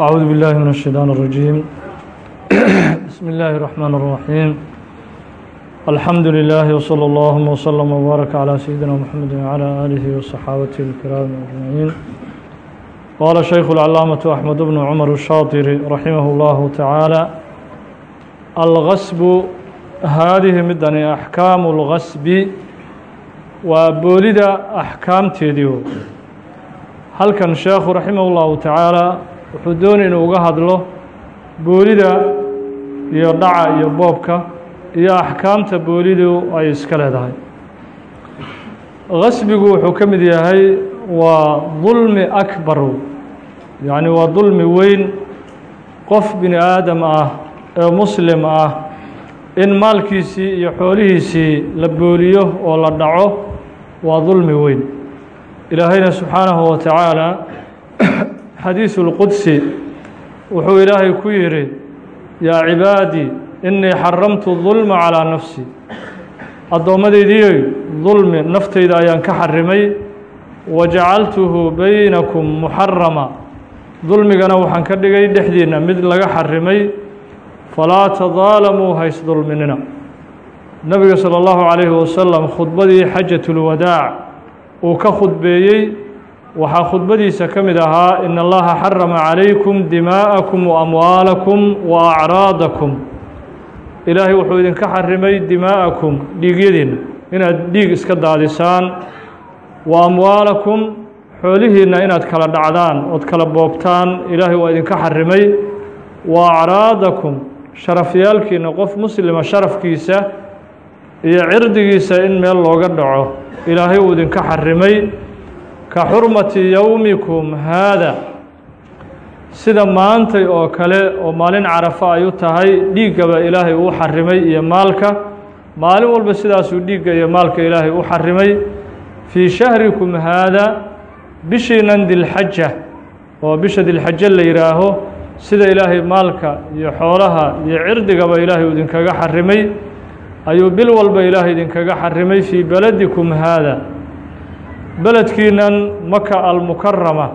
أعوذ بالله من الشيطان الرجيم بسم الله الرحمن الرحيم الحمد لله وصلى الله وسلم وبارك على سيدنا محمد وعلى آله وصحابته الكرام أجمعين قال شيخ العلامة أحمد بن عمر الشاطري رحمه الله تعالى الغصب هذه مدني أحكام الغصب وبولد أحكام تيديو هل كان شيخ رحمه الله تعالى wuxuu doonay inuu uga hadlo boolida iyo dhaca iyo boobka iyo axkaamta boolidu ay iska leedahay. Qasbigu wuxuu ka mid yahay waa dulmi akbaru yacni waa dulmi weyn qof bini aadam ah ee muslim ah in maalkiisii iyo xoolihiisii la booliyo oo la dhaco waa dulmi weyn. Ilaahayna subxaanahu wa tacaalaa xadiisu اlqudsi wuxuu ilaahay ku yidhi yaa cibaadii innii xaramtu dulma calىa nafsi addoommadaydiiyoy dulmi naftayda ayaan ka xarimay wajacaltuhu baynakum muxarama dulmigana waxaan ka dhigay dhexdiinna mid laga xarimay falaa tadaalamuu hays dulminina nebiga salى اllahu calayhi wasalam khudbadii xajatulwadaac uu ka khudbeeyey waxaa khudbadiisa ka mid ahaa in allaha xarama calaykum dimaa'akum wa amwaalakum wa acraadakum. Ilaahay wuxuu idinka xarimay dimaa'akum dhiigyadiinna inaad dhiig iska daadisaan. Wa amwaalakum xoolihiinna inaad kala dhacdaan ood kala boobtaan. Ilaahay waa idinka xarimay wa acraadakum sharafyaalkiina qof muslima sharafkiisa iyo cirdigiisa in meel looga dhaco. Ilaahay uu idinka xarimay ka xurmati yowmikum haada. Sida maantay oo kale oo maalin carafa ay u tahay dhiiggaba ilaahay uu xarimay iyo maalka. Maalin walba sidaasuu dhiigga iyo maalka ilaahay u xarimay. Fii shahrikum haada bishiinan dilxaja oo bisha dilxaje la yidhaaho sida ilaahay maalka iyo xoolaha iyo cirdigaba ilaahay uu idinkaga xarimay. Ayuu bil walba ilaahay idinkaga xarimay fii beladikum haada beledkiinan maka almukarama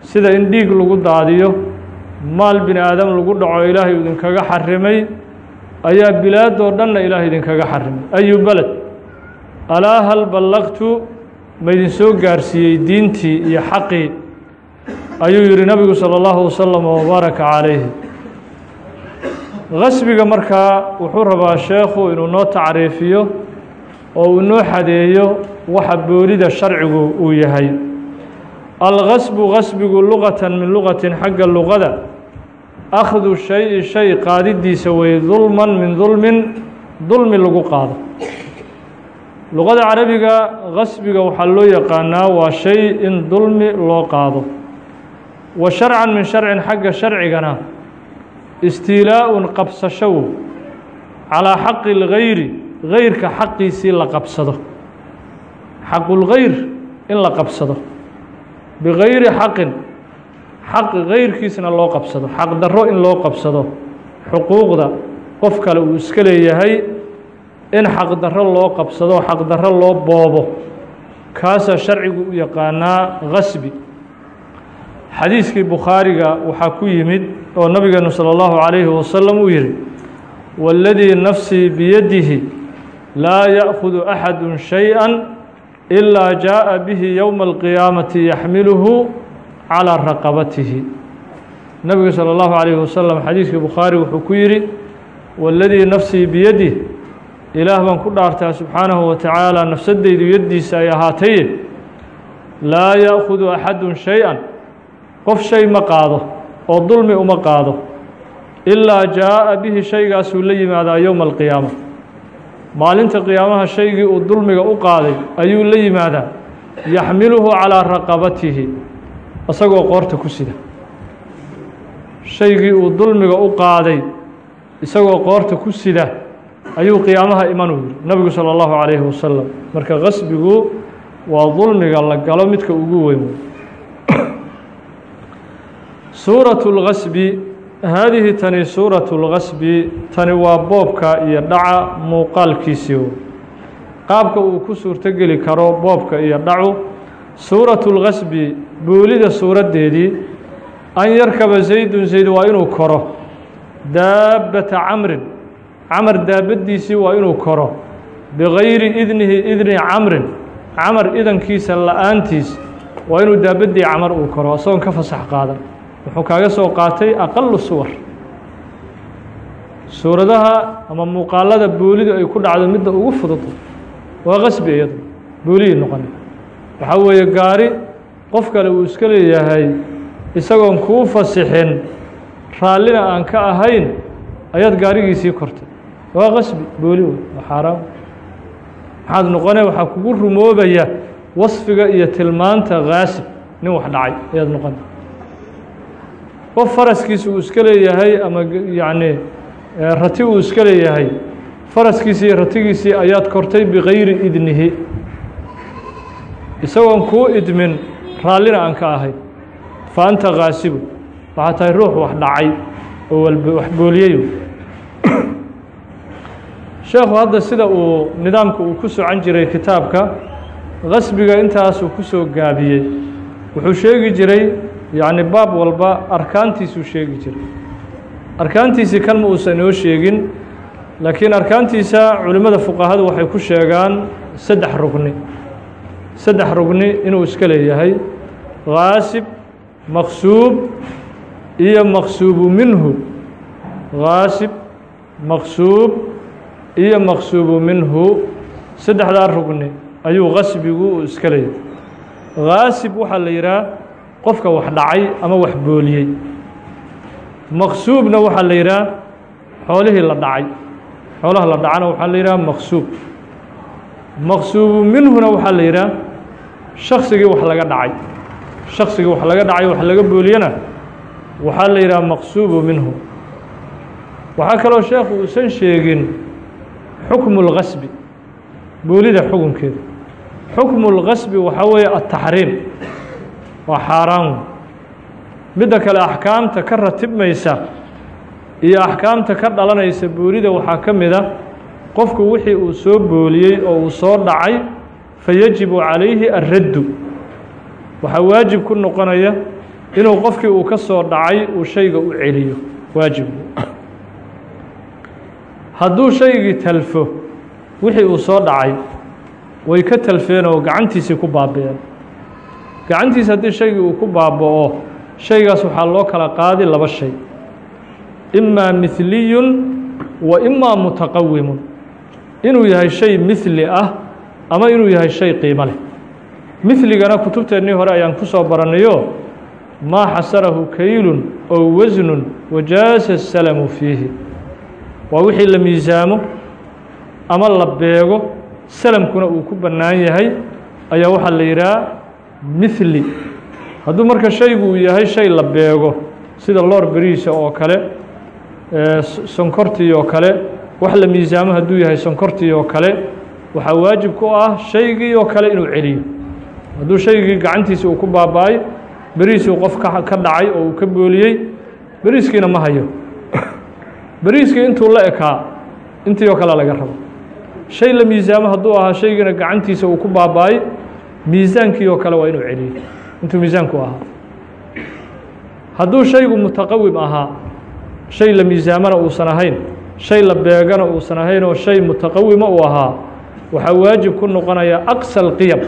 sida in dhiig lagu daadiyo maal bini aadam lagu dhaco ilaahay idinkaga xarimay ayaa bilaadoo dhanna ilaahay idinkaga xarimay. Ayu beled alaa hal ballaqtu? Maydin soo gaarsiiyey diintii iyo xaqii? Ayuu yihi nabigu salى اllahu wasalam wabaaraka calayhi. Qasbiga markaa wuxuu rabaa sheekhu inuu noo tacriifiyo oo uu noo xadeeyo waxa boolida sharcigu uu yahay. Alqasbu qasbigu luqatan min luqatin xagga luqada akhdu shay-i shay qaadidiisa wey dulman min dulmin dulmi lagu qaado. Luqada carabiga qasbiga waxaa loo yaqaanaa waa shay in dulmi loo qaado. Wa sharcan min sharcin xagga sharcigana istiilaa-un qabsashow calaa xaqi اlgayri gayrka xaqiisii la qabsado. Xaqulgayr in la qabsado. Bigayri xaqin xaq gayrkiisna loo qabsado. Xaq darro in loo qabsado. Xuquuqda qof kale uu iska leeyahay in xaq darro loo qabsado xaq darro loo boobo. Kaasaa sharcigu u yaqaanaa qasbi xadiiskii bukhaariga waxaa ku yimid oo nabigeenu salى اllahu calayhi wasalam uu yihi waladii nafsii biyadihi laa yأkhud axadu shayئa ilaa jaaءa bihi yowma اlqiyaamati yaxmiluhu calىa raqabatihi nebigu salى اllahu عalayhi wasalam xadiiskii bukhaari wuxuu ku yidhi waladii nafsii biyadih ilaah baan ku dhaartaa subxaanahu wa tacaala nafsadaydu yaddiisa ay ahaataye laa yأkhudu axadu shay-a qof shay ma qaado oo dulmi uma qaado ilaa jaaءa bihi shaygaasuu la yimaadaa yowma alqiyaama maalinta qiyaamaha shaygii uu dulmiga u qaaday ayuu la yimaadaa yaxmiluhu calىa raqabatihi isagoo qoorta ku sida shaygii uu dulmiga u qaaday isagoo qoorta ku sida ayuu qiyaamaha imanuu yiri nabigu salى اllahu calayhi wasalam marka qasbigu waa dulmiga la galo midka ugu weyn suuraة اlgasbi haadihi tani suuratu lqasbi tani waa boobka iyo dhaca muuqaalkiisiiu qaabka uu ku suurtogeli karo boobka iyo dhacu suuratu lqasbi buulida suuraddeedii an yarkaba zaydun zayd waa inuu koro. Daabbata camrin camar daabaddiisii waa inuu koro. Bigayri idnihi idni camrin camar idankiisa la'aantiis waa inuu daabaddii camar uu koro. Asagoon ka fasax qaadan wuxuu kaaga soo qaatay aqalu suwar. Suuradaha ama muuqaalada boolidu ay ku dhacdo midda ugu fudud waa qasbi iyadu boolihii noqona waxaa weeye gaari qof kale uu iska leeyahay isagoon kuu fasixin raallina aan ka ahayn ayaad gaarigiisii kortay. Waa qasbi booli waa xaaraam. Maxaad noqone waxaa kugu rumoobaya wasfiga iyo tilmaanta kaasib nin wax dhacay ayaad noqona qof faraskiisa uu iska leeyahay ama yacni rati uu iska leeyahay. Faraskiisii iyo ratigiisii ayaad kortay bigayri idnihi. Isagoon kuu idmin raallina aan ka ahayn fa anta kaasibu waxaa tahay ruux wax dhacay oo wax booliyeyo sheekhu hadda sida uu nidaamka uu ku socan jiray kitaabka qasbiga intaasuu ku soo gaabiyey wuxuu sheegi jiray yacni baab walba arkaantiisuu sheegi jiray arkaantiisii kan ma uusan inoo sheegin laakiin arkaantiisa culimmada fuqahadu waxay ku sheegaan saddex rugni. Saddex rugni inuu iska leeyahay kaasib maqsuub iyo maqsuubu minhu. Kaasib maqsuub iyo maqsuubu minhu. Saddexdaa rugni ayuu qasbigu iska leeyahay. Kaasib waxaa la yidhaha qofka wax dhacay ama wax booliyey. Maqsuubna waxaa la yidhaha xoolihii la dhacay. Xoolaha la dhacana waxaa la yidhaha maqsuub. Maqsuubu minhuna waxaa la yidhaha shaksigii wax laga dhacay. Shaksigii wax laga dhacay wax laga booliyana waxaa la yidhaha maqsuubu minhu. Waxaa kaloo sheekhu uusan sheegin xukmu اlgasbi boolida xukunkeeda. Xukmu اlgasbi waxaa weeye ataxriim waa xaaraan midda kale axkaamta ka ratibmaysa iyo axkaamta ka dhalanaysa boolida waxaa ka mid a qofku wixii uu soo booliyey oo uu soo dhacay fayajibu calayhi alraddu waxaa waajib ku noqonaya inuu qofkii uu ka soo dhacay uu shayga u celiyo. Waajib. Hadduu shaygii talfo wixii uu soo dhacay way ka talfeen oo gacantiisii ku baabi'een gacantiisi haddii shaygii uu ku baaba'o shaygaas waxaa loo kala qaadi laba shay. Imaa mihliyun wa imaa mutaqawimun inuu yahay shay mihli ah ama inuu yahay shay qiimo leh. Mihligana kutubteennii hore ayaan ku soo barannayo maa xasarahu kaylun ow wasnun wajaasa salamu fiihi. Waa wixii la miisaamo ama la beego salamkuna uu ku bannaan yahay ayaa waxaa la yidhaha mihli hadduu marka shaygu uu yahay shay la beego sida loor beriisa oo kale sonkortii oo kale wax la miisaamo hadduu yahay sonkortii oo kale waxaa waajib ku ah shaygii oo kale inuu celiyo. Hadduu shaygii gacantiisa uu ku baaba-ay beriisuu qof ka dhacay oo uu ka booliyey beriiskiina ma hayo. Beriiskii intuu la ekaa intii oo kale laga rabo. Shay la miisaamo hadduu ahaa shaygiina gacantiisa uu ku baaba-ay miisaankii oo kale waa inuu celiyo. Intuu miisaanku ahaa. Hadduu shaygu mutaqawim ahaa shay la miisaamana uusan ahayn shay la beegana uusan ahayn oo shay mutaqawima uu ahaa waxaa waajib ku noqonaya aqsa alqiyam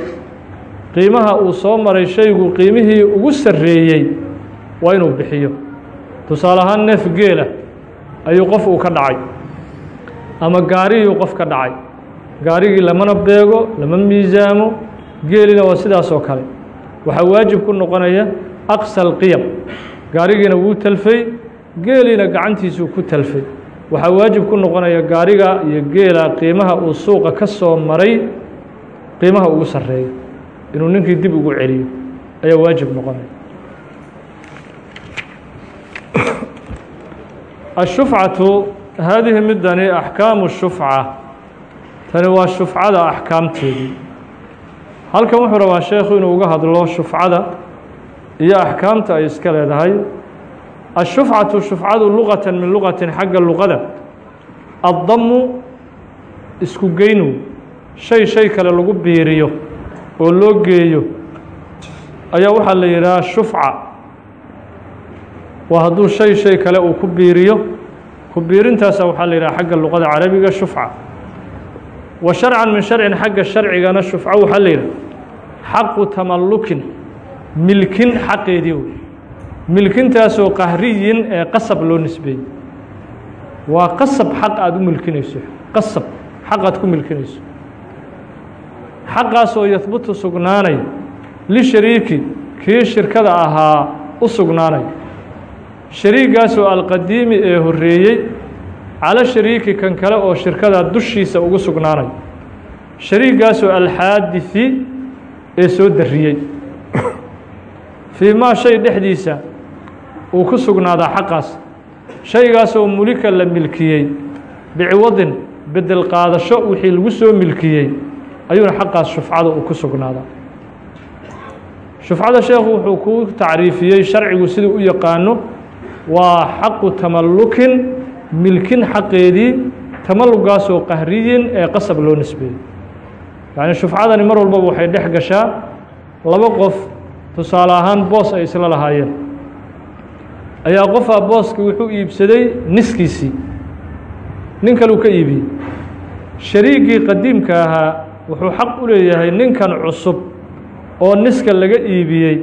qiimaha uu soo maray shaygu qiimihii ugu sarreeyey waa inuu bixiyo. Tusaale ahaan neef geela ayuu qof uu ka dhacay ama gaariyuu qof ka dhacay. Gaarigii lamana beego lama miisaamo geelina waa sidaas oo kale. Waxaa waajib ku noqonaya aqsa alqiyam. Gaarigiina wuu talfay geeliina gacantiisuu ku talfay. Waxaa waajib ku noqonaya gaariga iyo geela qiimaha uu suuqa ka soo maray qiimaha ugu sarreeya. Inuu ninkii dib ugu celiyo ayaa waajib noqonaya. Ashufcatu haadihi midani axkaamu shufca. Tani waa shufcada axkaamteedii halkan wuxuu rabaa sheekhu inuu uga hadlo shufcada iyo axkaamta ay iska leedahay. Ashufcatu shufcadu luqata min luqatin xagga luqada addamu isku geynu. Shay shay kale lagu biiriyo oo loo geeyo. Ayaa waxaa la yidhaha shufca. Waa hadduu shay shay kale uu ku biiriyo. Ku biirintaasa waxaa la yidhaha xagga luqada carabiga shufca. Wa sharcan min sharcin xagga sharcigana shufco waxaa la yidhaha xaqu tamallukin milkin xaqeedii wey. Milkintaasoo qahriyin ee qasab loo nisbeeyey. Waa qasab xaq aada u milkinayso qasab xaq aad ku milkinayso. Xaqaasoo yahbutu sugnaanay lishariiki kii shirkada ahaa u sugnaanay. Shariigaasoo alqadiimi ee horreeyey cala shariiki kan kale oo shirkada dushiisa ugu sugnaanay. Shariigaasoo alxaadisi ee soo darriyey. Fii maa shay dhexdiisa uu ku sugnaadaa xaqaas. Shaygaasoo mulika la milkiyey biciwadin bedel qaadasho wixii lagu soo milkiyey ayuuna xaqaas shufcada uu ku sugnaadaa. Shufcada sheekhu wuxuu ku tacriifiyey sharcigu siduu u yaqaano waa xaqu tamallukin milkin xaqeedii tamallugaasoo qahriyin ee qasab loo nisbeeyey yacni shufcadani mar walbaba waxay dhex gashaa laba qof tusaale ahaan boos ay isla lahaayeen. Ayaa qofaa booska wuxuu iibsaday niskiisii. Nin kaleu ka iibiyey shariigii qadiimka ahaa wuxuu xaq u leeyahay ninkan cusub oo niska laga iibiyey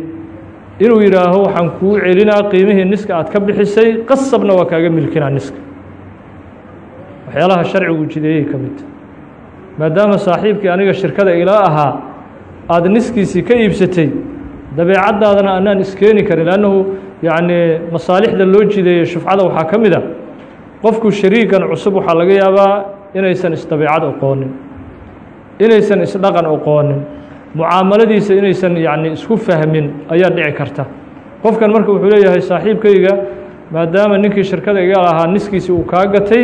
inuu yidhaaho waxaan kuu celinaa qiimihii niska aad ka bixisay qasabna waa kaaga milkinaa niska. Waxyaalaha sharcigu jideeyey ka midta maadaama saaxiibkii aniga shirkada ilaa ahaa aada niskiisii ka iibsatay dabeecaddaadana anaan iskeeni karin. Lannahu yacnii masaalixda loo jideeyey shufcada waxaa ka mid a qofku shariigan cusub waxaa laga yaabaa inaysan isdabeecad oqoonin inaysan isdhaqan oqoonin mucaamaladiisa inaysan yacni isku fahmin ayaa dhici karta. Qofkan marka wuxuu leeyahay saaxiibkayga maadaama ninkii shirkada iga lahaa niskiisii uu kaa gatay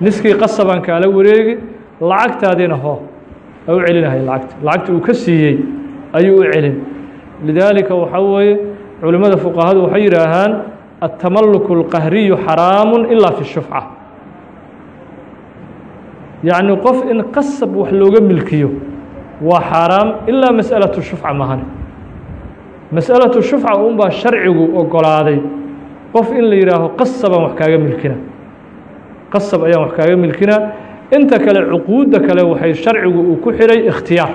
niskii qasabaan kaala wareegi lacagtaadiina ho a u celinahay lacagta lacagta uu ka siiyey ayuu u celin lidaalika waxaa weeye culimmada fuqahadu waxay yidhaahaan aلtamalluku اlqahriyu xaraamu ilaa fi shufca yacni qof in qasab wax looga milkiyo waa xaaraam ilaa masأalaةu shufca mahane masأalaةu shufca unbaa sharcigu ogolaaday qof in la yidhaaho qasabaan wax kaaga milkina qasab ayaan wax kaaga milkina inta kale cuquudda kale waxay sharcigu uu ku xidhay ikhtiyaar.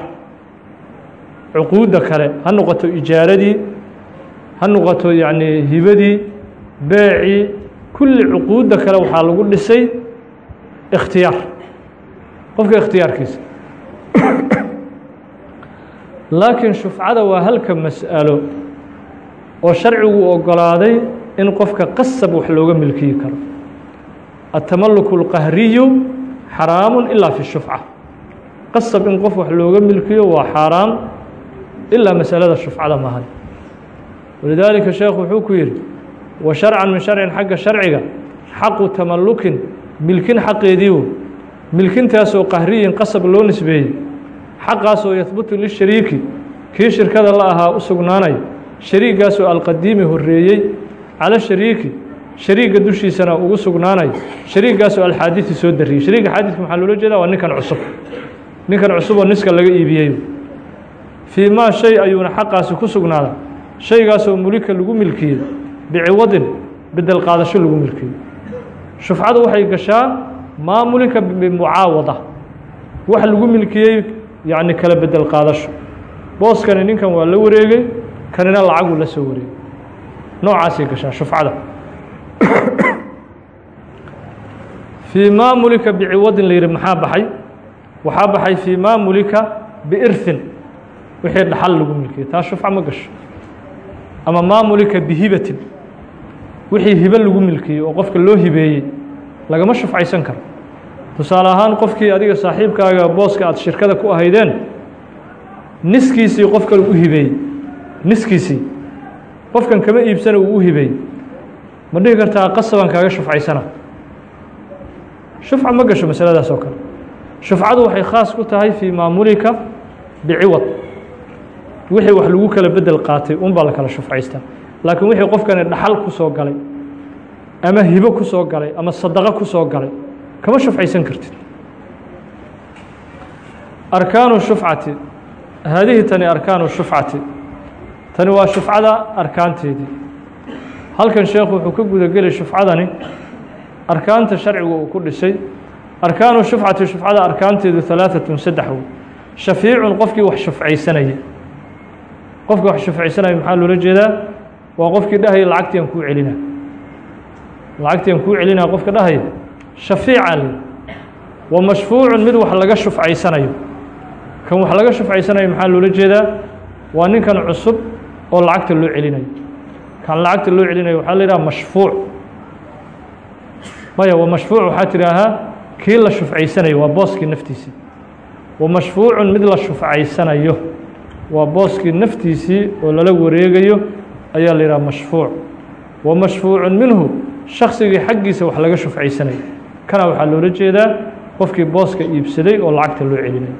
Cuquudda kale ha noqoto ijaaradii ha noqoto yacnii hibadii beecii kulli cuquudda kale waxaa lagu dhisay ikhtiyaar. Qofka ikhtiyaarkiisa. Laakiin shufcada waa halka mas'alo oo sharcigu oggolaaday in qofka qasab wax looga milkiyi karo. Aلtamaluku اlqahriyu xaraamu ilaa fi shufca. Qasab in qof wax looga milkiyo waa xaaraam ilaa masalada shufcada mahan walidaalika sheekhu wuxuu ku yidhi wa sharcan min sharcin xagga sharciga xaqu tamalukin milkin xaqeediiwo milkintaasoo qahriyin qasab loo nisbeeyey xaqaasoo yahbutu lishariiki kii shirkada la ahaa u sugnaanaya shariigaasoo alqadiimi horeeyey cala shariiki shariiga dushiisana ugu sugnaanayo shariigaasoo alxaadisi soo dariyey shariiga xaadiska maxaa loola jeeda waa ninkan cusub. Ninkan cusub oo niska laga iibiyey fii maa shay ayuuna xaqaasi ku sugnaadaa shaygaasoo mulika lagu milkiyey biciwadin bedel qaadasho lagu milkiyey shufcadu waxay gashaa maa mulika bimucaawada wax lagu milkiyey yacni kala bedel qaadasho. Booskani ninkan waa la wareegay kanina lacaguu la soo wareegay. Noocaasay gashaa shufcada fii maa mulika biciwadin la yidhi maxaa baxay? Waxaa baxay fii maa mulika biirhin wixii dhaxal lagu milkiyey taa shufca ma gasho. Ama maa mulika bihibatin. Wixii hibe lagu milkiyey oo qofka loo hibeeyey lagama shufcaysan karo. Tusaale ahaan qofkii adiga saaxiibkaaga booska aad shirkada ku ahaydeen niskiisii qof kale u hibeeyey niskiisii qofkan kama iibsana uu u hibeeyey ma dhihi kartaa qasabaan kaaga shufcaysana? Shufca ma gasho masaladaas oo kale. Shufcadu waxay khaas ku tahay fii maamulika biciwad. Wixii wax lagu kala bedel qaatay un baa la kala shufcaystaa. Laakiin wixii qofkani dhaxal ku soo galay ama hibo ku soo galay ama sadaqo ku soo galay kama shufcaysan kartid. Arkaanu shufcati. Haadihi tani arkaanu shufcati. Tani waa shufcada arkaanteedii halkan sheekhu wuxuu ka gudagelay shufcadani. Arkaanta sharcigu uu ku dhisay. Arkaanu shufcati shufcada arkaanteedu halaaثatun saddex wey shafiicun qofkii wax shufcaysanaya. Qofkii wax shufcaysanaya maxaa loola jeedaa? Waa qofkii dhahaya lacagtian kuu celina. Lacagtian kuu celinaa qofka dhahaya shafiica le wa mashfuucun mid wax laga shufcaysanayo. Kan wax laga shufcaysanayo maxaa loola jeedaa? Waa ninkan cusub oo lacagta loo celinayo kan lacagta loo celinayo waxaa la yidhaha mashfuuc. Maya wa mashfuuc waxaa tidhaahaa kii la shufcaysanayo waa booskii naftiisii wa mashfuucun mid la shufcaysanayo waa booskii naftiisii oo lala wareegayo ayaa la yidhaha mashfuuc. Wa mashfuucun minhu shaksigii xaggiisa wax laga shufcaysanayo kana waxaa loola jeedaa qofkii booska iibsaday oo lacagta loo celinayo.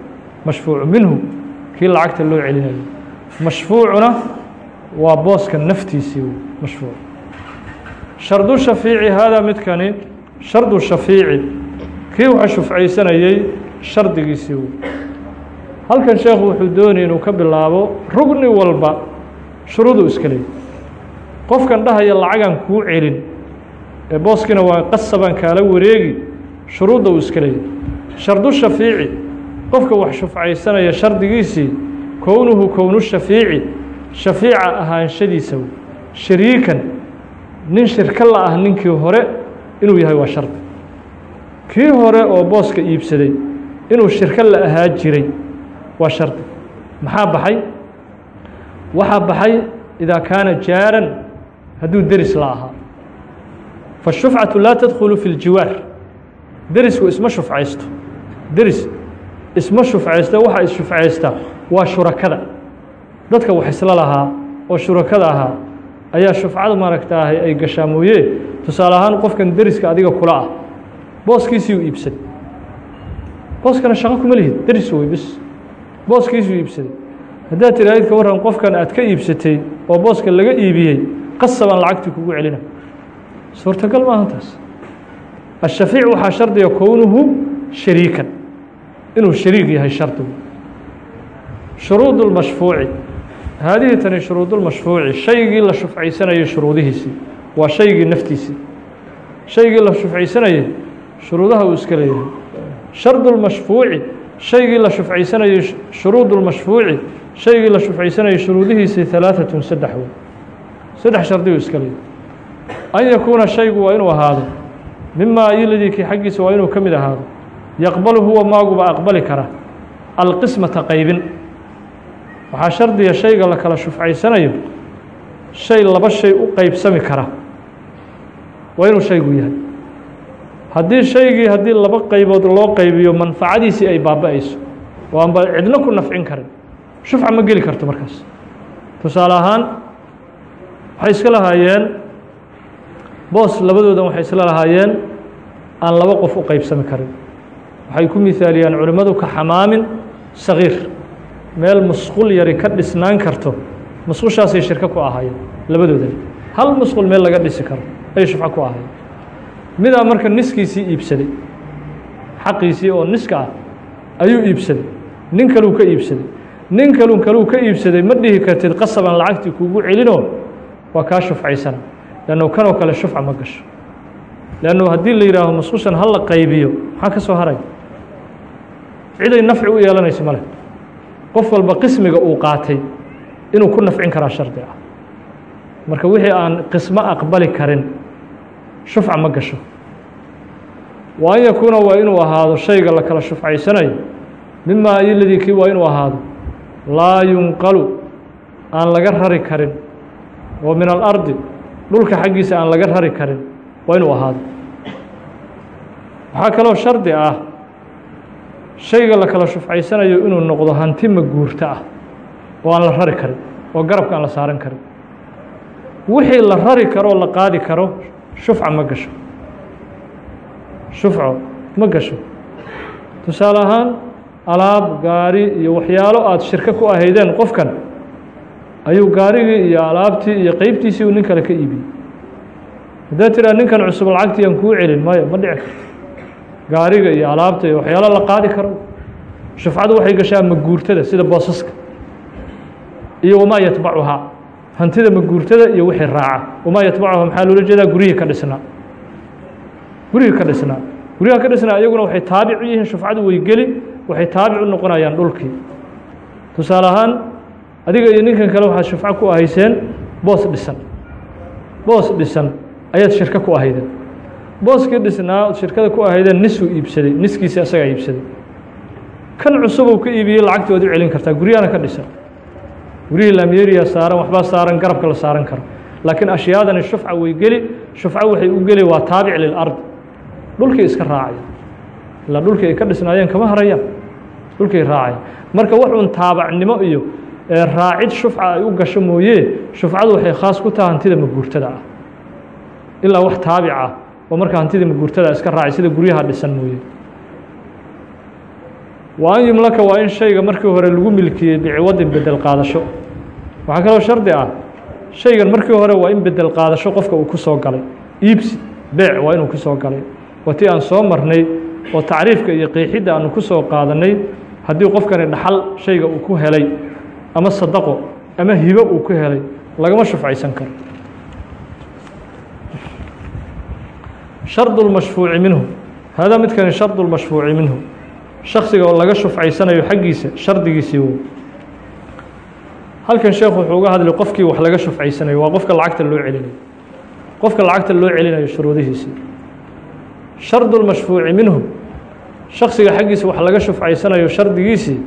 Mashfuucu minhu kii lacagta loo celinayo. Mashfuucuna waa booska naftiisii wey mashfuuc shardu shafiici haadaa midkani shardu shafiici. Kii waxa shufcaysanayey shardigiisii halkan sheekhu wuxuu doonaya inuu ka bilaabo rugni walba shuruuduu iska leeyay qofkan dhahaya lacagan kuu celin ee booskiina waa qasabaan kaala wareegi shuruudda uu iska leeyay shardu shafiici qofka wax shufcaysanaya shardigiisii kownuhu kownu shafiici shafiica ahaanshadiisa wey shariikan nin shirko la ah ninkii hore inuu yahay waa shardi kii hore oo booska iibsaday inuu shirko la ahaa jiray waa shardi maxaa baxay waxaa baxay idaa kaana jaaran hadduu deris la ahaa faالshufcaةu laa tadkhulu fi اljiwaar derisku isma shufcaysto deris isma shufcaysta waxa isshufcaysta waa shurakada dadka wax isla lahaa oo shurakada ahaa ayaa shufcada maaragtaahay ay gashaa mooye tusaale ahaan qofkan deriska adiga kula ah booskiisii u iibsaday booskana shaqo kuma lihid deris wey bis booskiisuu iibsaday haddaad tiraahid ka warran qofkan aad ka iibsatay oo booska laga iibiyey qasabaan lacagtii kugu celina suurtagal maaha taas الشhafيiع waxaa shardiga kownuhu shariikan inuu shariik yahay shardigu shuruud الmaشhfuuci haadihi tani shuruudulmashfuuci shaygii la shufcaysanayay shuruudihiisii waa shaygii naftiisii shaygii la shufcaysanayey shuruudaha uu iska leeyahay shardulmashfuuci shaygii la shufcaysanayey shuruudulmashfuuci shaygii la shufcaysanayay shuruudihiisii halaaatun saddex wey saddex shardi uu iska leeyahy an yakuuna shaygu waa inuu ahaado mimaa yuladii xaggiisa waa inuu ka mid ahaado yaqbalu huwa maaguba aqbali kara alqismata qaybin waxaa shardiga shayga la kala shufcaysanayo shay laba shay u qeybsami kara. Waa inuu shaygu yahay. Haddii shaygii haddii laba qaybood loo qaybiyo manfacadiisii ay baaba-ayso oo aanba cidno ku nafcin karin. Shufca ma geli karto markaas. Tusaale ahaan waxay iska lahaayeen boos labadoodan waxay isla lahaayeen aan laba qof u qeybsami karin. Waxay ku mihaaliyaan culimmadu ka xamaamin sagiir meel musqul yari ka dhisnaan karto musqushaasay shirko ku ahaayeen labadoodan hal musqul meel laga dhisi karo ayay shufco ku ahaayeen. Midaa marka niskiisii iibsaday xaqiisii oo niska ah ayuu iibsaday. Nin kaluu ka iibsaday. Nin kalun kaluu ka iibsaday ma dhihi kartid qasabaan lacagtii kuugu celinoo? Waa kaa shufcaysana. Lannu kanoo kale shufca ma gasho. Leannu haddii la yidhaaho musqushan ha la qaybiyo maxaa ka soo haraya ciday nafci u yeelanayso male qof walba qismiga uu qaatay inuu ku nafcin karaa shardi ah. Marka wixii aan qismo aqbali karin shufca ma gasho. Wa an yakuuna waa inuu ahaado shayga la kala shufcaysanayo mimaa iladii kii waa inuu ahaado laa yunqalu aan laga rari karin. Oo min alardi dhulka xaggiisa aan laga rari karin waa inuu ahaado. Waxaa kaloo shardi ah shayga la kala shufcaysanayo inuu noqdo hanti maguurto ah oo aan la rari karin oo garabka aan la saaran karin. Wixii la rari karo oo la qaadi karo shufca ma gasho. Shufco ma gasho. Tusaale ahaan alaab gaari iyo waxyaalo aada shirko ku ahaydeen qofkan ayuu gaarigii iyo alaabtii iyo qeybtiisii uu nin kale ka iibiyey haddaad tiraa ninkan cusub lacagtii aan kuu celin maayo ma dhici karto gaariga iyo alaabta iyo waxyaalo la qaadi karo. Shufcadu waxay gashaa maguurtada sida boosaska iyo wamaa yatbacuhaa hantida maguurtada iyo wixii raaca. Wamaa yatbacuha maxaa loola jeedaa? Guryihii ka dhisnaa. Gurigii ka dhisnaa. Guryaha ka dhisnaa iyaguna waxay taabic u yihiin shufcadu way geli waxay taabic u noqonayaan dhulkii. Tusaale ahaan adiga iyo ninkan kale waxaad shufco ku ahayseen boos dhisan. Boos dhisan ayaad shirko ku ahaydeen booskii dhisnaa shirkada ku ahaydeen nisuu iibsaday niskiisii asagaa iibsaday. Kan cusubuu ka iibiyey lacagtii waad u celin kartaa guryahana ka dhisan. Guryihii laamyeeriya saaran waxbaa saaran garabka la saaran karo. Laakiin ashyaadani shufca way geli shufco waxay u geli waa taabic lilard dhulkii iska raacaya. Ilaa dhulkii ay ka dhisnaayeen kama harayaan. Dhulkii raacaya. Marka waxuun taabacnimo iyo raacid shufca ay u gasho mooye shufcadu waxay khaas ku taha maguurtada ah. Ilaa wax taabic ah oo marka hantida maguurtada iska raacay sida guryaha dhisan mooye. Wa an yumlaka waa in shayga markii hore lagu milkiyey biciwadin bedel qaadasho. Waxaa kaloo shardi ah shaygan markii hore waa in bedel qaadasho qofka uu ku soo galay. Iibsi beec waa inuu ku soo galay. Waa tii aan soo marnay oo tacriifka iyo qeexidda aanu ku soo qaadanay haddii qofkani dhaxal shayga uu ku helay ama sadaqo ama hibo uu ku helay lagama shufcaysan karo shardu lmashfuuci minhu. Haadaa midkani shardu lmashfuuci minhu. Shaksiga oo laga shufcaysanayo xaggiisa shardigiisii wo halkan sheekhu wuxuu uga hadlay qofkii wax laga shufcaysanayo waa qofka lacagta loo celinayo. Qofka lacagta loo celinayo shuruudihiisii shardu lmashfuuci minhu. Shaksiga xaggiisa wax laga shufcaysanayo shardigiisii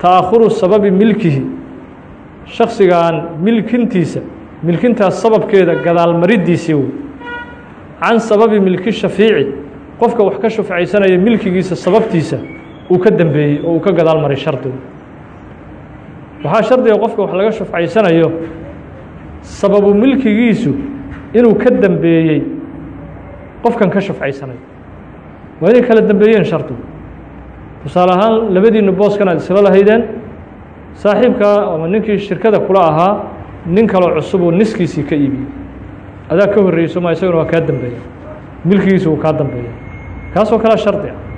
ta'akhuru sababi milkihi. Shaksigan milkintiisa milkintaas sababkeeda gadaalmariddiisii wey can sababi milki shafiici qofka wax ka shufcaysanaya milkigiisa sababtiisa uu ka dambeeyey oo uu ka gadaal maray shardigu waxaa shardiga qofka wax laga shufcaysanayo sababu milkigiisu inuu ka dambeeyey qofkan ka shufcaysanayo waa inay kala dambeeyeen shardigu tusaale ahaan labadiina booskan aad isla lahaydeen saaxiibkaa ama ninkii shirkada kula ahaa nin kaloo cusubuu niskiisii ka iibiyey adaa ka horreyso ma isaguna waa kaa dambeeya milkigiisu uu kaa dambeeya kaasoo kalea shardi. Ah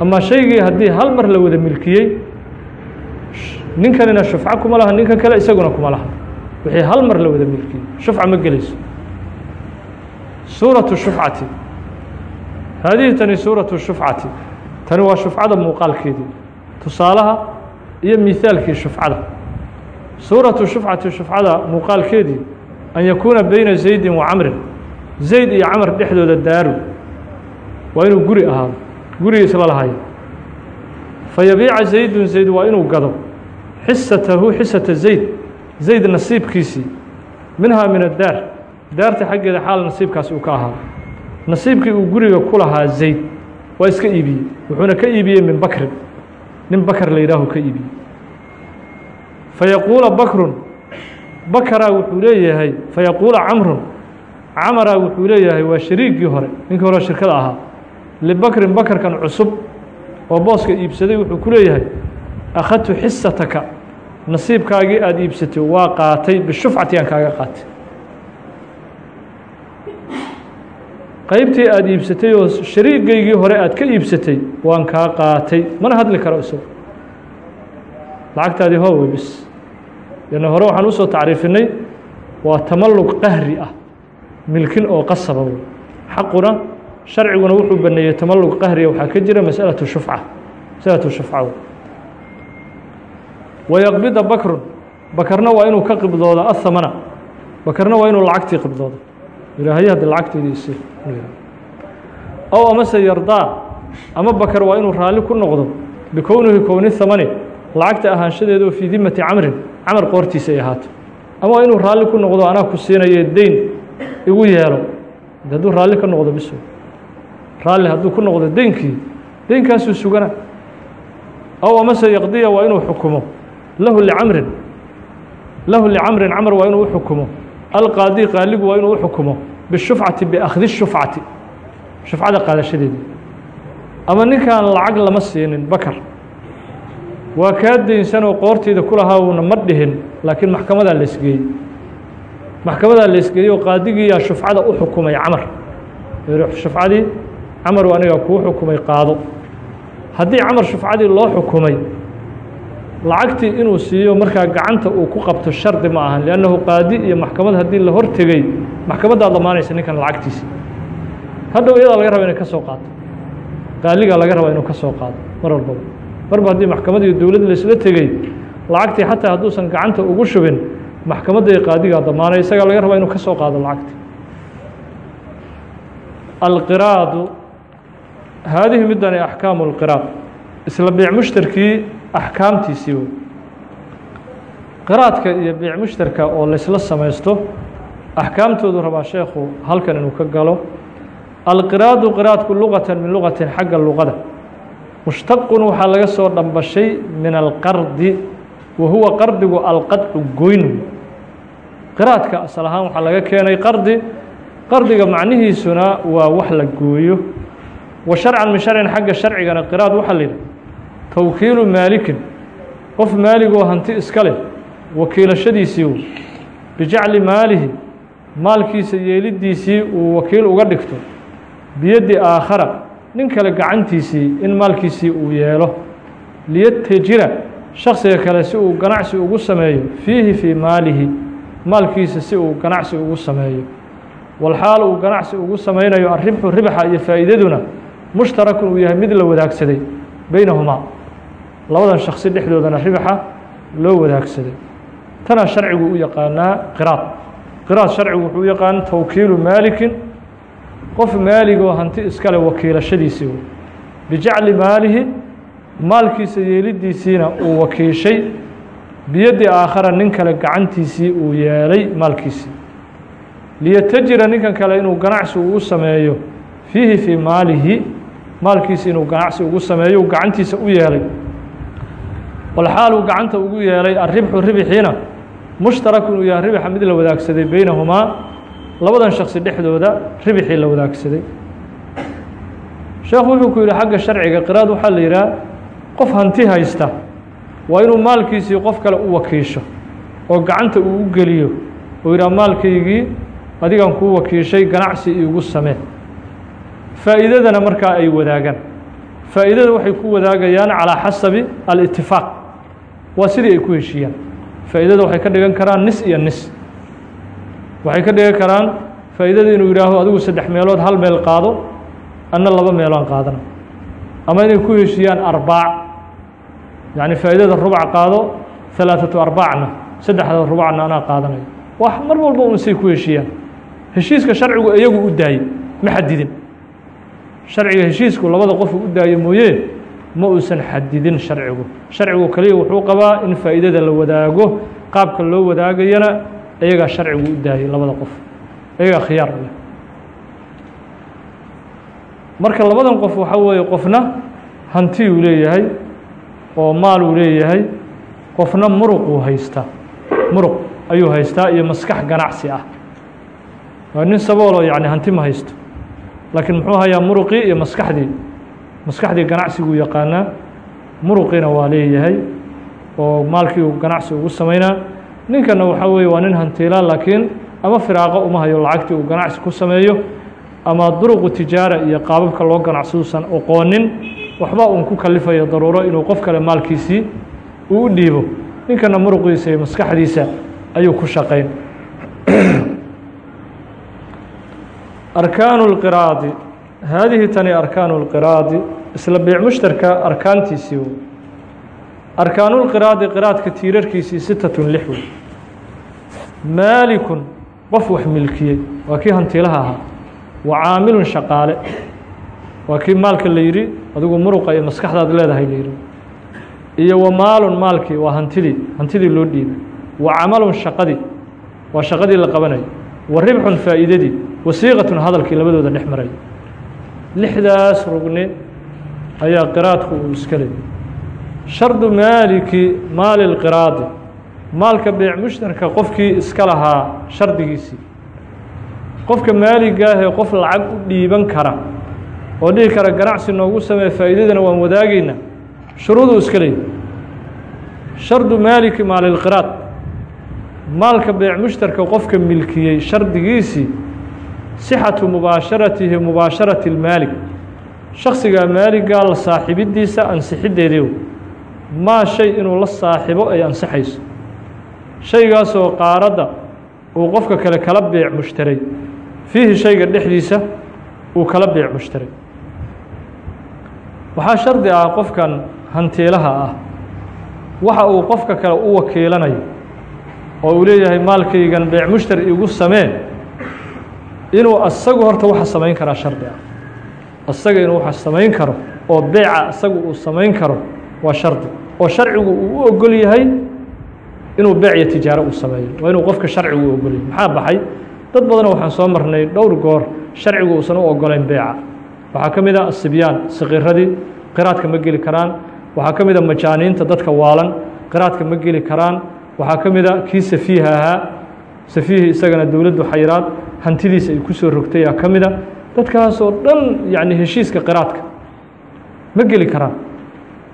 ama shaygii haddii hal mar la wada milkiyey ninkanina shufco kuma laha ninkan kale isaguna kuma laha. Wixii hal mar la wada milkiyey shufca ma gelayso. Suuratu shufcati. Haadihi tani suuratu shufcati. Tani waa shufcada muuqaalkeedii. Tusaalaha iyo mihaalkii shufcada. Suuratu shufcati shufcada muuqaalkeedii an yakuuna beyna zaydin wa camrin zayd iyo camar dhexdooda daaru. Waa inuu guri ahaado gurigi isla lahayo fayabiica zaydun zayd waa inuu gado. xisatahu xisata zayd zayd nasiibkiisii minhaa min addaar daarta xaggeeda xaal nasiibkaasi uu ka ahaado nasiibkii uu guriga ku lahaa zayd waa iska iibiyey. Wuxuuna ka iibiyey min bakrin nin bakar la yidhaahu ka iibiyey. fayaquula bakrun bakaraa wuxuu leeyahay fayaquula camrun. Camaraa wuxuu leeyahay waa shariigii hore ninkii hore shirkada ahaa. Libakrin bakarkan cusub oo booska iibsaday wuxuu ku leeyahay akhadtu xisataka nasiibkaagii aada iibsatay waa qaatay bishufcati aan kaaga qaatay. Qaybtii aada iibsatay oo shariigaygii hore aad ka iibsatay waan kaa qaatay. Mana hadli karo isago lacagtaadii hoo wey lanna hore waxaan u soo tacriifinay waa tamalluq qahri ah milkin oo qasaba wey xaquna sharciguna wuxuu baneeyey tamalluq qahriga waxaa ka jira masalatu shufca masalatu shufca wey wayaqbida bakrun bakarna waa inuu ka qibdoodo athamana bakarna waa inuu lacagtii qibdoodo ilaahay hadda lacagteedii isi ow amase yardaa ama bakar waa inuu raalli ku noqdo bikownihi kowni thamani lacagta ahaanshadeeda oo fii dimati camrin camar qoortiisa ay ahaato. Ama inuu raalli ku noqdo anaa ku siinayo deyn igu yeelo hadduu raalli ka noqdo biso raalli hadduu ku noqdo deynkii deynkaasuu sugana. Ow amase yaqdiya waa inuu xukumo. Lahu licamrin lahu licamrin camar waa inuu u xukumo. Alqaadi qaaligu waa inuu u xukumo. Bishufcati biakhdi shufcati. Shufcada qaadashadeedii ama ninkaan lacag lama siinin bakar waa kaa daynsanoo qoorteyda ku uuna ma dhihin laakiin maxkamadaa la isgeeyey. Maxkamadaa la oo qaadigiiyaa shufcada u xukumay camar. Shufcadii camar anigaa kuu xukumay qaado. Haddii camar shufcadii loo xukumay lacagtii inuu siiyo markaa gacanta uu ku qabto shardi ma ahan liannahu qaadi iyo maxkamad haddii la hortegey maxkamaddaad damaanaysa ninkan lacagtiisa. Hadhow iyadaa laga raba inay ka soo qaato. Qaaligaa laga rabaa inuu ka soo qaado mar walbaba marba haddii maxkamad iyo dowlad laisla tegey lacagtii xataa hadduusan gacanta ugu shubin maxkamadda iyo qaadigaa damaanaya isagaa laga rabaa inuu ka soo qaado lacagti. Alqiraadu haadihi midani axkaamu اlqiraad isla biic mushtarkii axkaamtiisii wey qiraadka iyo biic mushtarka oo laysla samaysto axkaamtoodu rabaa sheekhu halkan inuu ka galo. Alqiraadu qiraadku luqatan min luqatin xagga luqada mushtaqun waxaa laga soo dhambashay min alqardi wa huwa qardigu alqadcu goyn. Qiraadka asal ahaan waxaa laga keenay qardi. Qardiga macnihiisuna waa wax la gooyo. Wa sharcan min sharcin xagga sharcigana qiraad waxaa la yidhi towkiilu maalikin qof maaligoo hanti iska leh wakiilashadiisii bijacli maalihi maalkiisa yeelidiisii uu wakiil uga dhigto biyaddi aakhara nin kale gacantiisii in maalkiisii uu yeelo. Liyatajira shaksiga kale si uu ganacsi ugu sameeyo fiihi fii maalihi maalkiisa si uu ganacsi ugu sameeyo. Walxaal uu ganacsi ugu samaynayo aribxu ribxa iyo faa'iidaduna mushtarakun uu yahay mid la wadaagsaday beynahumaa labadan shaksi dhexdoodana ribxa loo wadaagsaday. Tana sharcigu u yaqaanaa qiraad. Qiraad sharcigu wuxuu u yaqaan towkiilu maalikin qof maaligoo hanti iskale wakiilashadiisii bijacli maalihi maalkiisa yeelidiisiina uu wakiishay. Biyaddi aakhara nin kale gacantiisii uu yeelay maalkiisii. Liyatajira ninkan kale inuu ganacsi ugu sameeyo fiihi fii maalihi maalkiisi inuu ganacsi ugu sameeyo uu gacantiisa u yeelay. Walxaal uu gacanta ugu yeelay arribxu ribxiina mushtarak inuu yahay ribxa mid la wadaagsaday beynahumaa labadan shaksi dhexdooda ribxii la wadaagsaday. Sheekhu wuxuu ku yidhi xagga sharciga qiraad waxaa la yidhaha qof hanti haysta waa inuu maalkiisii qof kale u wakiisho oo gacanta uu u geliyo oo yidhaha maalkaygii adigan kuu wakiishay ganacsi iigu samee. Faa'iidadana markaa ay wadaagaan. Faa'iidada waxay ku wadaagayaan calaa xasabi alitifaaq waa sidii ay ku heshiiyaan. Faa'iidada waxay ka dhigan karaan nis iyo nis waxay ka dhigan karaan faa'iidada inuu yidhaaho adigu saddex meelood hal meel qaado anna laba meeloan qaadana. Ama inay ku heshiiyaan arbaac. Yacni faa'iidada rubac qaado halaaثatu arbaacna saddexda rubacna anaa qaadanayo. Wax mar walba un say ku heshiiyaan. Heshiiska sharcigu iyagu u daayey ma xadidin sharciga heshiisku labada qofu u daayo mooye ma uusan xadidin sharcigu. Sharcigu kaliya wuxuu qabaa in faa'iidada la wadaago qaabka loo wadaagayana iyagaa sharcigu u daayey labada qof. Iyagaa khiyaar leh. Marka labadan qof waxaa weeye qofna hanti uu leeyahay oo maal uu leeyahay qofna muruquu haystaa muruq ayuu haystaa iyo maskax ganacsi ah. Waa nin sabooloo yacni hanti ma haysto. Laakiin muxuu hayaa muruqii iyo maskaxdii. Maskaxdii ganacsiguu yaqaanaa muruqiina waa leeyahay oo maalkii uu ganacsi ugu samaynaa ninkana waxaa weeye waa nin hantiilaa laakiin ama firaaqo uma hayo lacagtii uu ganacsi ku sameeyo ama duruqu tijaara iyo qaababka loo ganacsaduusan oqoonin waxba uun ku kalifayo daruuro inuu qof kale maalkiisii uu u dhiibo. Ninkana muruqiisa iyo maskaxdiisa ayuu ku shaqayn arkaanu اlqiraadi haadihi tani arkaanu اlqiraadi isla biic mushtarka arkaantiisii wey arkaanu lqiraadi qiraadka tiirarkiisii sitatun lix wey maalikun qof wax milkiyey waa kii hantiilaha ahaa. Wa caamilun shaqaale. Waa kii maalka la yidhi adigu muruqa iyo maskaxdaad leedahay la yidhi. Iyo wa maalun maalkii waa hantidii hantidii loo dhiibay wa camalun shaqadii waa shaqadii la qabanayay wa ribxun faa'iidadii wasiiqatun hadalkii labadooda dhex maray. Lixdaas rugni ayaa qiraadku uu iska leeyay shardu maaliki maali lqiraadi maalka beec mushtarka qofkii iska lahaa shardigiisii qofka maaligaahee qof lacag u dhiiban kara oo dhihi kara ganacsi noogu samee faa'iidadana waan wadaagaynaa shuruuduu iska leeyay shardu maaliki maalilqiraad maalka beec mushtarka qofka milkiyey shardigiisii sixatu mubaasharatihi mubaasharati اlmaalik shaksigaa maaligaa la saaxiibidiisa ansixiddeedii maa shay inuu la saaxibo ay ansaxayso. Shaygaasoo qaaradda uu qofka kale kala beec mushtaray fiihi shayga dhexdiisa uu kala beec mushtaray. Waxaa shardi ah qofkan hantiilaha ah waxa uu qofka kale u wakiilanayo oo uu leeyahay maalkaygan beec mushtari igu samee inuu asagu horta waxa samayn karaa shardi ah. Asaga inuu waxa samayn karo oo beeca asagu uu samayn karo waa shardi oo sharcigu uu u ogol yahay inuu beec iyo tijaaro uu sameeyo. Waa inuu qofka sharcigu u ogol yahay. Maxaa baxay? Dad badanoo waxaan soo marnay dhowr goor sharcigu uusan u ogolayn beeca. Waxaa ka mid a asibyaan sakiiradii qiraadka ma geli karaan. Waxaa ka mid a majaaniinta dadka waalan qiraadka ma geli karaan. Waxaa ka mid a kii safiiha ahaa safiihi isagana dowladdu xayiraad hantidiisa ay ku soo rogtay aa ka mid a dadkaasoo dhan yacni heshiiska qiraadka ma geli karaan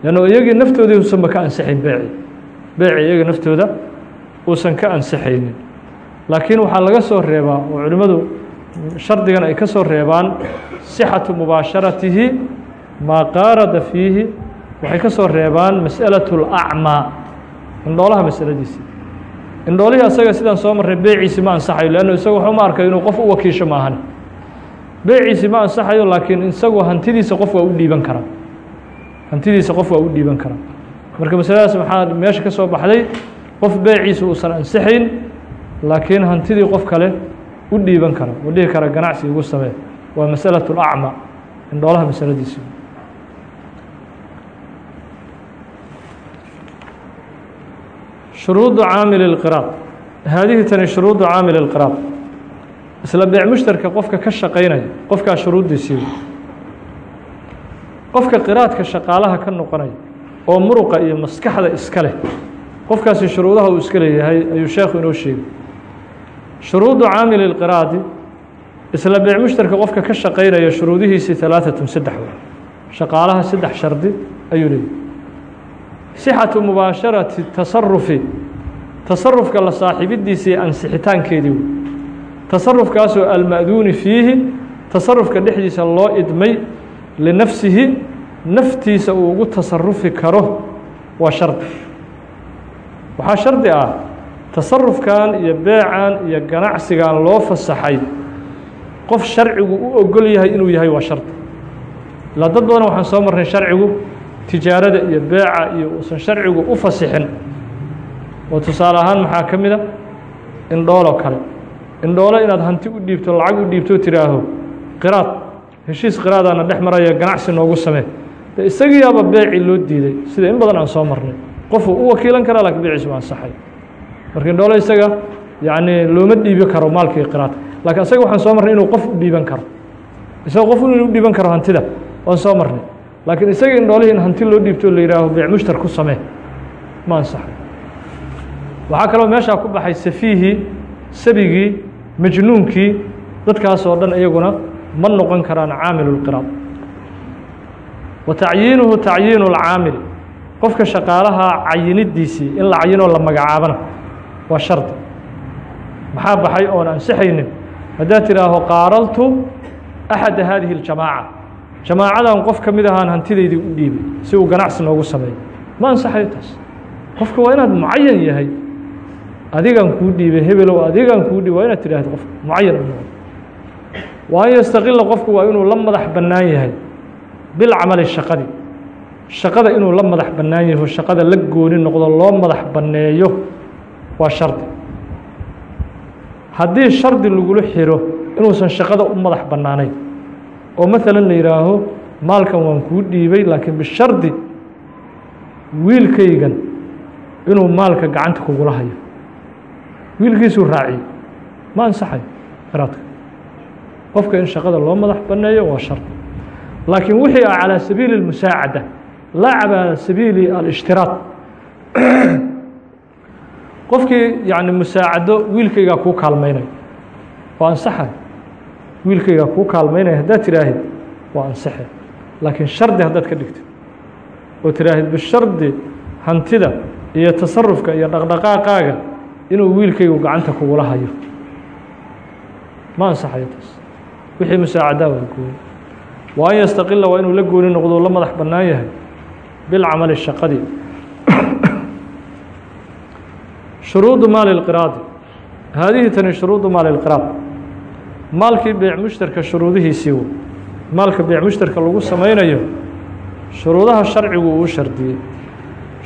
leanno iyagii naftoodii uusanba ka ansixayn beeci. Beeci iyaga naftooda uusan ka ansixaynin laakiin waxaa laga soo reebaa oo culimmadu shardigan ay ka soo reebaan sixatu mubaasharatihi maa qaarada fiihi waxay ka soo reebaan mas'alaة اlacmaa indhoolaha masaladiisii indhoolihii asaga sidaan soo marnay beeciisi ma ansaxayo leanno isagu waxu ma arkayo inuu qof u wakiisho maahan. Beeciisi ma ansaxayo laakiin isagu hantidiisa qof waa u dhiiban karaa hantidiisa qof waa u dhiiban karaa marka masaladaas maxaa meesha ka soo baxday qof beeciisa uusan ansixayn laakiin hantidii qof kale u dhiiban kara oo dhihi kara ganacsi igu samee waa masalaة اlacma indhoolaha masaladiisi shuruudu caamil اlqiraad haadihi tani shuruudu caamil اlqiraad isla beec mushtarka qofka ka shaqaynaya qofkaa shuruuddiisii qofka qiraadka shaqaalaha ka noqonaya oo muruqa iyo maskaxda iska leh qofkaasi shuruudaha uu iska leeyahay ayuu sheekhu inoo sheegay. Shuruudu caamili اlqiraadi isla beec mushtarka qofka ka shaqaynaya shuruudihiisii alaaatun saddex wa shaqaalaha saddex shardi ayuu leeyahy sixatu mubaasharati tasarufi tasarufka la saaxiibidiisii ansixitaankeedii tasarufkaasoo alma'duuni fiihi tasarufka dhexdiisa loo idmay linafsihi naftiisa uu ugu tasarufi karo waa shardi waxaa shardi ah tasarufkan iyo beecan iyo ganacsigan loo fasaxay qof sharcigu u ogol yahay inuu yahay waa shardi ilaa dad badan waxaan soo marnay sharcigu tijaarada iyo beeca iyo uusan sharcigu u fasixin oo tusaale ahaan maxaa ka mid a indhoolo kale indhoolo inaad hanti u dhiibto lacag u dhiibto tiraaho qiraad heshiis qiraadaana dhex maraya ganacsi noogu samee. De isagiiyaaba beeci loo diiday. Sida in badan aan soo marnay. Qofuu u wakiilan karaa lakiin beeciisu ma ansaxay marka indhoolo isaga yacni looma dhiibi karo maalkii qiraadka. Laakiin isaga waxaan soo marnay inuu qof u dhiiban karo. Isaga qof inuu dhiiban karo hantida waan soo marnay. Laakiin isaga in hanti loo dhiibto la yihaaho beec mushtar ku samee. Ma ansaxay waxaa kaloo meeshaa ku baxay safiihii sabigii majnuunkii dadkaasoo dhan iyaguna ma noqon karaan caamilu اlqiraad wa tacyiinuhu tacyiinu اlcaamil qofka shaqaalaha cayinidiisii in la cayinoo la magacaabana waa shardi maxaa baxay oon ansixaynin haddaad tidhaaho qaaraltu axada haadihi اljamaaca jamaacadan qof ka mid ahaan hantidaydii u dhiibay si uu ganacsi noogu sameeyo ma ansaxayo taas qofka waa inaad mucayan yahay adigan kuu dhiibay hebelow adigan kuu dhiibay waa inaad tidhaahdo qof mucayan u noqdo waa an yastaqila qofku waa inuu la madax bannaan yahay? Bilcamali shaqadii shaqada inuu la madax bannaan yaho shaqada la gooni noqdo loo madax banneeyo waa shardi. Haddii shardi lagula xiro inuusan shaqada u madax bannaanayn. Oo maalan la yidhaaho maalkan waan kuu dhiibay laakiin bishardi wiilkaygan inuu maalka gacanta kugula hayo. Wiilkiisuu raaciyey ma ansaxayo qiraadka qofka in shaqada loo madax banneeyo waa shardi laakiin wixii ah calىa sabiili الmusaacada laa calىa sabiili alاshtiraad qofkii yani musaacado wiilkaygaa kuu kaalmaynaya waa ansaxay wiilkaygaa kuu kaalmaynaya haddaad tidhaahid waa ansaxe laakiin shardi haddaad ka dhigtid oo tidhaahid bishardi hantida iyo tasarufka iyo dhaqdhaqaaqaaga inuu wiilkaygu gacanta kugula hayo ma ansaxayo taas wixii musaacadaha horgooye wa an yastaqila waa inuu la gooni noqdo la madax bannaan yahay bilcamali shaqadii shuruudu maali lqiraadi haadihi tani shuruudu maali lqiraad maalkii beyc mushtarka shuruudihiisii wo maalka beyc mushtarka lagu samaynayo shuruudaha sharcigu uu shardiyey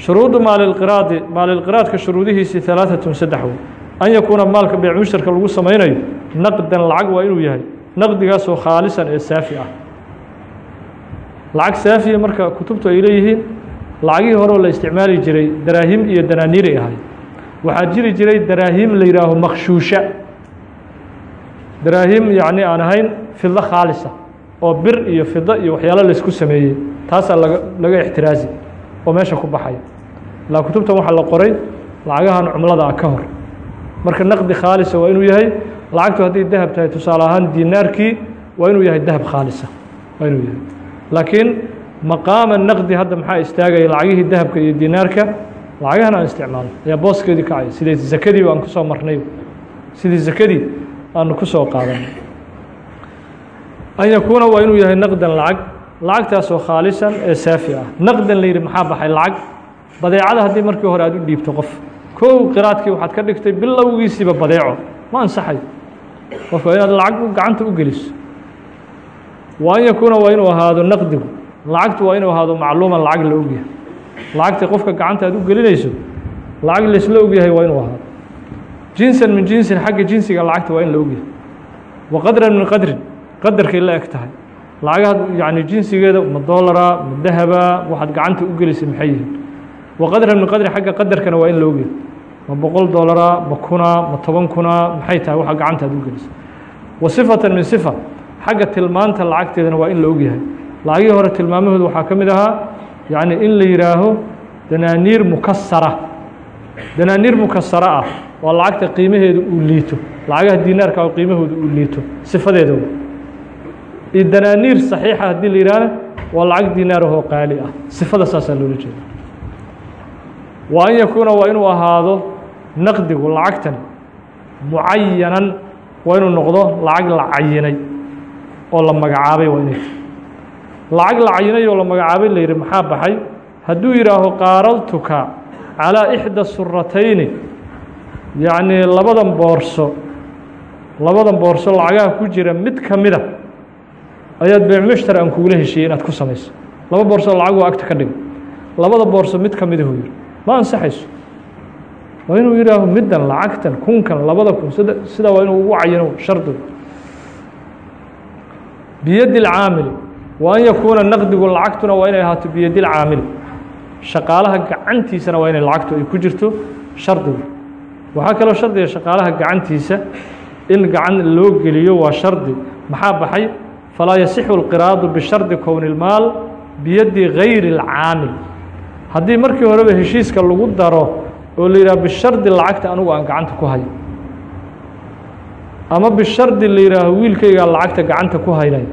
shuruudu maalilqiraadi maalilqiraadka shuruudihiisii alaaatun saddex wo an yakuuna maalka beyc mushtarka lagu samaynayo naqdan lacag waa inuu yahay naqdigaasoo khaalisan ee saafi ah. Lacag saafiya marka kutubtu ay leeyihiin lacagihii horeo la isticmaali jiray daraahim iyo danaaniiray ahay waxaa jiri jiray daraahim la yihaaho makshuusha daraahim yacni aan ahayn fido khaalisa oo bir iyo fido iyo waxyaalo laysku sameeyey taasaa laga laga ixtiraazi oo meesha ku baxaya ilaa kutubtan waxaa la qoray lacagahan cumlada ah ka hor. Marka naqdi khaalisa waa inuu yahay lacagtu hadday dahab tahay tusaale ahaan dinaarkii waa inuu yahay dahab khaalisa waa inuu yahay. Laakiin maqaama naqdi hadda maxaa istaagaya lacagihii dahabka iyo dinaarka? Lacagahan aan isticmaalno ayaa booskeedii kacaya sidai zakadii aan ku soo marnay. Sidii zakadii aanu ku soo qaadanay an yakuuna waa inuu yahay naqdan lacag. Lacagtaasoo khaalisan ee saafi ah. Naqdan la yidhi maxaa baxay lacag? Badeecada haddii markii hore aad u dhiibto qof. Kow qiraadkii waxaad ka dhigtay bilowgiisiiba badeeco. Ma ansaxayo qofka inaad lacag gacanta u geliso wa an yakuuna waa inuu ahaado naqdigu. Lacagtu waa inuu ahaado macluuman lacag la ogyahay lacagta qofka gacanta aad u gelinayso lacag laisla ogyahay waa inuu ahaado. Jinsan min jinsin xagga jinsiga lacagta waa in la ogyahay wa qadran min qadrin qadarkay la eg tahay. Lacagaha yani jinsigeeda ma doolara ma dahaba waxaad gacanta u gelisay maxay yihiin? Wa qadran min qadri xagga qadarkana waa in la ogyahay ma boqol doolara ma kuna ma toban kuna maxay tahay waxa gacanta aad u gelisay wa sifatan min sifa xagga tilmaanta lacagteedana waa in la ogyahay. Lacagihii hore tilmaamahooda waxaa ka mid ahaa yacni in la yidhaaho danaaniir mukasara danaaniir mukasara ah waa lacagta qiimaheeda uu liito. Lacagaha dinaarka oo qiimahooda uu liito. Sifadeeda iyo danaaniir saxiixa haddii la yidhaahna waa lacag dinaarahoo qaali ah. Sifada saasaa loola jeeda wa an yakuuna waa inuu ahaado naqdigu lacagtan mucayanan waa inuu noqdo lacag la cayinay oo la magacaabay waa inay lacag la cayinay oo la magacaabay la yidhi maxaa baxay? Hadduu yidhaaho qaaradtuka calىa ixda suratayni yacnii labadan boorso labadan boorso lacagaha ku jira mid ka mida ayaad beecmushtar aan kugula heshiiyey inaad ku samayso. Laba boorso lacag waa agta ka dhigo. Labada boorso mid ka midahu yidhi. Ma ansaxayso waa inuu yidhaaho middan lacagtan kunkan labada kun sida sidaa waa inuu ugu cayino shardigu biyadi اlcaamili wa an yakuuna naqdigu lacagtuna waa inay ahaato biyadi اlcaamili shaqaalaha gacantiisana waa inay lacagtu ay ku jirto shardigu waxaa kaloo shardiga shaqaalaha gacantiisa in gacan loo geliyo waa shardi maxaa baxay falaa yasixu اlqiraadu bishardi kowni اlmaal biyadi gayri اlcaamil haddii markii horeba heshiiska lagu daro oo la yidhaha bishardi lacagta anugu aan gacanta ku hayo. Ama bishardi la yidhaaho wiilkaygaa lacagta gacanta ku haynay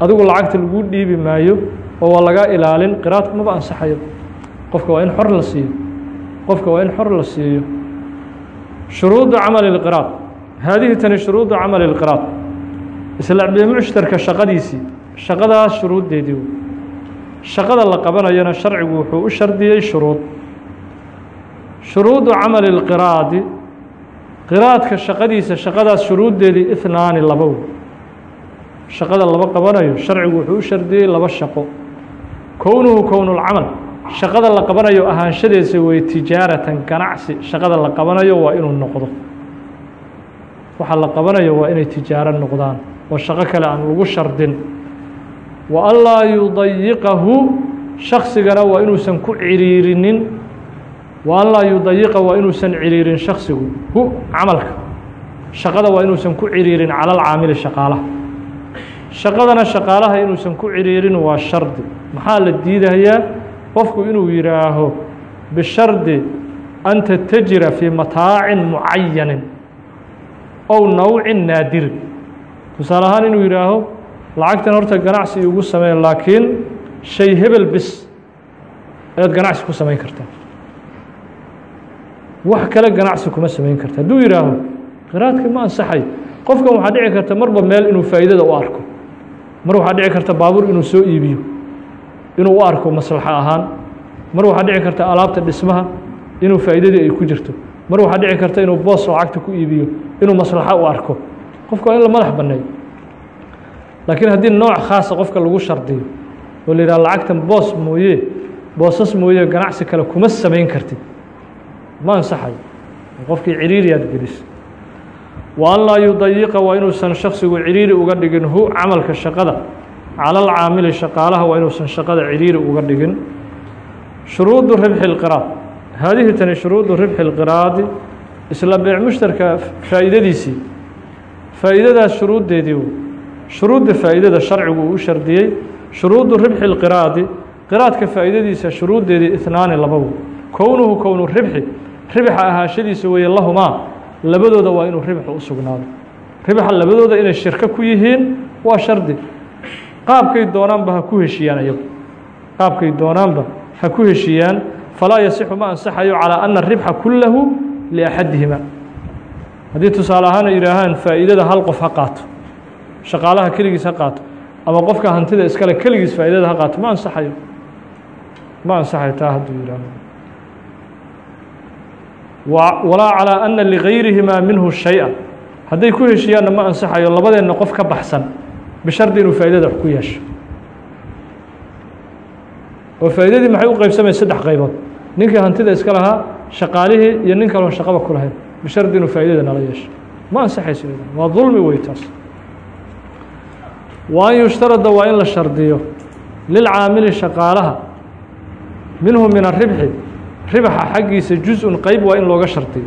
adigu lacagta laguu dhiibi maayo oo waa laga ilaalin qiraadku maba ansaxayo. Qofka waa in xor la siiyo. Qofka waa in xor la siiyo. Shuruudu camali اlqiraad haadihi tani shuruudu camali اlqiraad isla bimushtarka shaqadiisii. Shaqadaas shuruuddeedii. Shaqada la qabanayana sharcigu wuxuu u shardiyey shuruud shuruudu camali اlqiraadi qiraadka shaqadiisa shaqadaas shuruuddeedii ihnaani laba wey shaqada laba qabanayo sharcigu wuxuu u shardiyey laba shaqo. Kownuhu kownulcamal shaqada la qabanayo ahaanshadeesa wey tijaaratan ganacsi. Shaqada la qabanayo waa inuu noqdo. Waxa la qabanayo waa inay tijaaro noqdaan. Oo shaqo kale aan lagu shardin. Wa anlaa yudayiqahu shaksigana waa inuusan ku ciriirinin wa an laa yudayiqa waa inuusan ciriirin shaksigu hu camalka. Shaqada waa inuusan ku ciriirin cala alcaamili shaqaalaha. Shaqadana shaqaalaha inuusan ku ciriirin waa shardi. Maxaa la diidayaa? Qofku inuu yidhaaho bishardi an tatajira fii mataacin mucayanin ow nawcin naadirin tusaale ahaan inuu yidhaaho lacagtan horta ganacsi igu sameen laakiin shay hebel bis ayaad ganacsi ku samayn kartaa wax kale ganacsi kuma samayn karta. Hadduu yidhaaho qiraadka ma ansaxayo qofkan waxaa dhici karta marba meel inuu faa'iidada u arko. Mar waxaa dhici karta baabuur inuu soo iibiyo inuu u arko maslaxo ahaan. Mar waxaa dhici karta alaabta dhismaha inuu faa'iidadii ay ku jirto. Mar waxaa dhici karta inuu boos lacagta ku iibiyo inuu maslaxo u arko. Qofka waa in la madax banneeyo laakiin haddii nooc khaasa qofka lagu shardiyo oo la yidhaha lacagtan boos mooye boosas mooye ganacsi kale kuma samayn kartid ma ansaxayo qofkii ciriiri aad gelis wa an laa yudayiqa waa inuusan shaksigu ciriiri uga dhigin hu camalka shaqada cala alcaamili shaqaalaha waa inuusan shaqada ciriiri uga dhigin shuruudu ribxi اlqiraad haadihi tani shuruudu ribxi اlqiraadi isla beec mushtarka faa'iidadiisii faa'iidadaas shuruuddeedii shuruudda faa'iidada sharcigu uu u shardiyey shuruudu ribxi اlqiraadi qiraadka faa'iidadiisa shuruuddeedii ihnaani labawo kownuhu kownu ribxi. Ribxa ahaashadiisa weeye lahumaa labadooda waa inuu ribxu u sugnaado. Ribxa labadooda inay shirko ku yihiin waa shardi. Qaabkay doonaanba ha ku heshiiyaan iyagu qaabkay doonaanba ha ku heshiiyaan falaa yasixu ma ansaxayo calىa ana ribxa kulahu liaxadihima haddii tusaale ahaan ay yidhaahaan faa'iidada hal qof ha qaato. Shaqaalaha keligiis ha qaato. Ama qofka hantida iskale keligiis faa'iidada ha qaato. Ma ansaxayo. Ma ansaxayo taa hadduu yidhaaho walaa calىa ana ligayrihimaa minhu shay-a. Hadday ku heshiiyaanna ma ansaxayo labadeenna qof ka baxsan. Bishardi inuu faa'iidada wax ku yeesho. Oo faa'iidadii maxay u qaybsamaysa saddex qaybood? Ninkii hantida iska lahaa shaqaalihii iyo nin kaloon shaqaba ku lahayn bishardi inuu faa'iidada nala yeesho. Ma ansaxayso waa dulmi wey taas. Wa an yushtarada waa in la shardiyo. Lilcaamili shaqaalaha. Minhu min aribxi ribaxa xaggiisa jus-un qeyb waa in looga shardiyo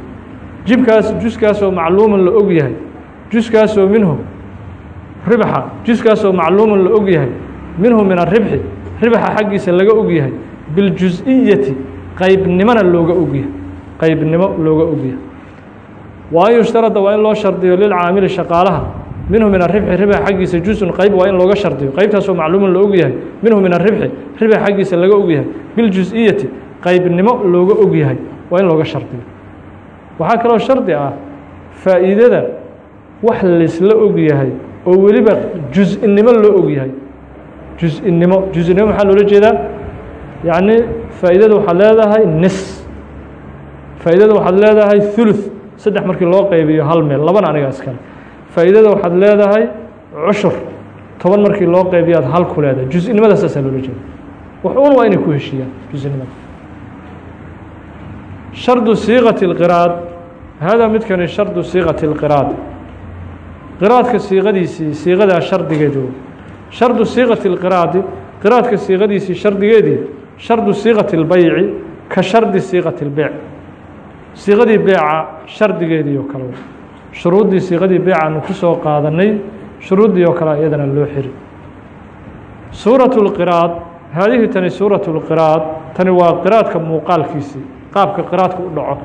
jibkaas juskaasoo macluuman la og yahay. Juskaasoo minhu ribxa juskaasoo macluuman la og yahay. Minhu min aribxi ribaxa xaggiisa laga og yahay. Biljus-iyati qeybnimona looga ogyahay qeybnimo looga ogyahay wa an yushtarada waa in loo shardiyo lilcaamili shaqaalaha. Minhu min aribxi ribaxa xaggiisa jus-un qeyb waa in looga shardiyo. Qeybtaasoo macluuman la og yahay. Minhu min aribxi ribaxa xaggiisa laga og yahay. Biljus-iyati qeybnimo looga og yahay waa in looga shardiyo. Waxaa kaloo shardi ah faa'iidada wax laysla og yahay oo weliba jus-inimo loo og yahay. Jus-inimo jus-inimo maxaa loola jeedaa? Yacni faa'iidada waxaad leedahay nis. Faa'iidada waxaad leedahay thuluth saddex markii loo qaybiyo hal meel labana aniga iskale faa'iidada waxaad leedahay cushur toban markii loo qaybiyo aad hal ku leedahay. Jus-inimada saasaa loola jeeda wax un waa inay ku heshiiyaan jus-inimada shardu siiqati اlqiraad haadaa midkani shardu siiqati اlqiraad qiraadka siiqadiisii siiqadaa shardigeedu shardu siiqati اlqiraadi qiraadka siiqadiisii shardigeedii shardu siiqati اlbeyci ka shardi siiqati اlbeyc siiqadii beeca shardigeedii oo kale shuruuddii siiqadii beecaanu ku soo qaadanay shuruuddii oo kale iyadana loo xiri suuraة اlqiraad haadihi tani suuraة اlqiraad tani waa qiraadka muuqaalkiisii qaabka qiraadka u dhaco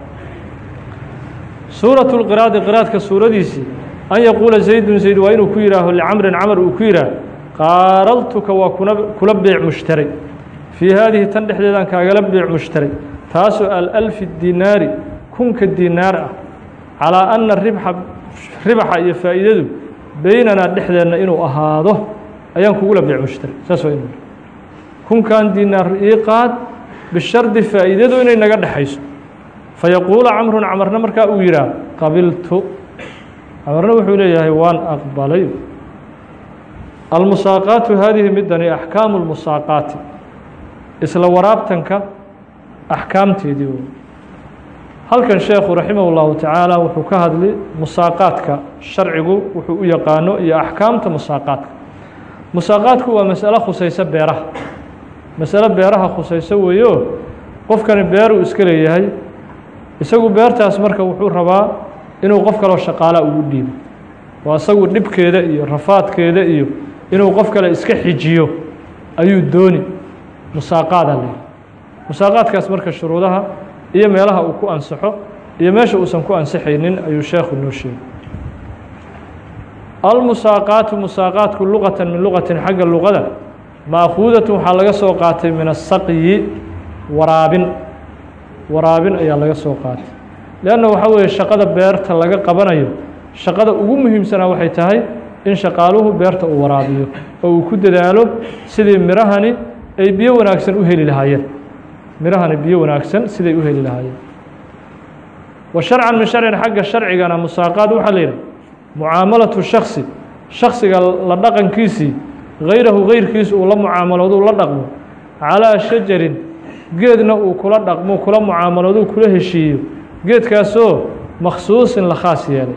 suuraة اlqiraadi qiraadka suuradiisii an yaquula zaydun zayd waa inuu ku yihaaho licamrin camr uu ku yidhaah qaaraltuka waa kuna kula beec mushtaray fii haadihi tan dhexdeedaan kaagala beec mushtaray taasoo alalfi dinaari kunka dinaar ah calىa ana ribxa ribaxa iyo faa'iidadu beynanaa dhexdeenna inuu ahaado ayaan kugula beec mushtaray saas waa inu kunkan dinaar ii qaad bishardi faa'iidadu inay naga dhexayso fayaquula camrun camarna markaa uu yidhaah qabiltu. Camarna wuxuu leeyahay waan aqbalay. Almusaaqaatu haadihi midani axkaamu lmusaaqaati isla waraabtanka axkaamteedii wey halkan sheekhu raximah اllahu tacaala wuxuu ka hadli musaaqaadka sharcigu wuxuu u yaqaano iyo axkaamta musaaqaadka. Musaaqaadku waa masalo khusayso beeraha masalo beeraha khusayso weeyo qofkani beeruu iska leeyahay isagu beertaas marka wuxuu rabaa inuu qof kaloo shaqaalaa ugu dhiibo oo isagu dhibkeeda iyo rafaadkeeda iyo inuu qof kale iska xijiyo ayuu dooni musaaqaadaa leeyahy musaaqaadkaas marka shuruudaha iyo meelaha uu ku ansaxo iyo meesha uusan ku ansaxaynin ayuu sheekhu noo sheegay. Almusaaqaatu musaaqaatku luqatan min luqatin xagga luqada maakuudatu waxaa laga soo qaatay min asaqyi waraabin. Waraabin ayaa laga soo qaatay. Leanna waxaa weeye shaqada beerta laga qabanayo shaqada ugu muhiimsanaa waxay tahay in shaqaaluhu beerta uu waraabiyo oo uu ku dadaalo sidii mirahani ay biyo wanaagsan u heli lahaayeen. Mirahani biyo wanaagsan siday u heli lahaayeen. Wa sharcan min sharcin xagga sharcigana musaaqaad waxaa la yidhaha mucaamalatu shaksi shaksiga la dhaqankiisii hayrahu heyrkiisa uu la mucaamaloodu la dhaqmo calaa shajarin geedna uu kula dhaqmo kula mucaamalooduu kula heshiiyo geedkaasoo makhsuusin la khaas yeelay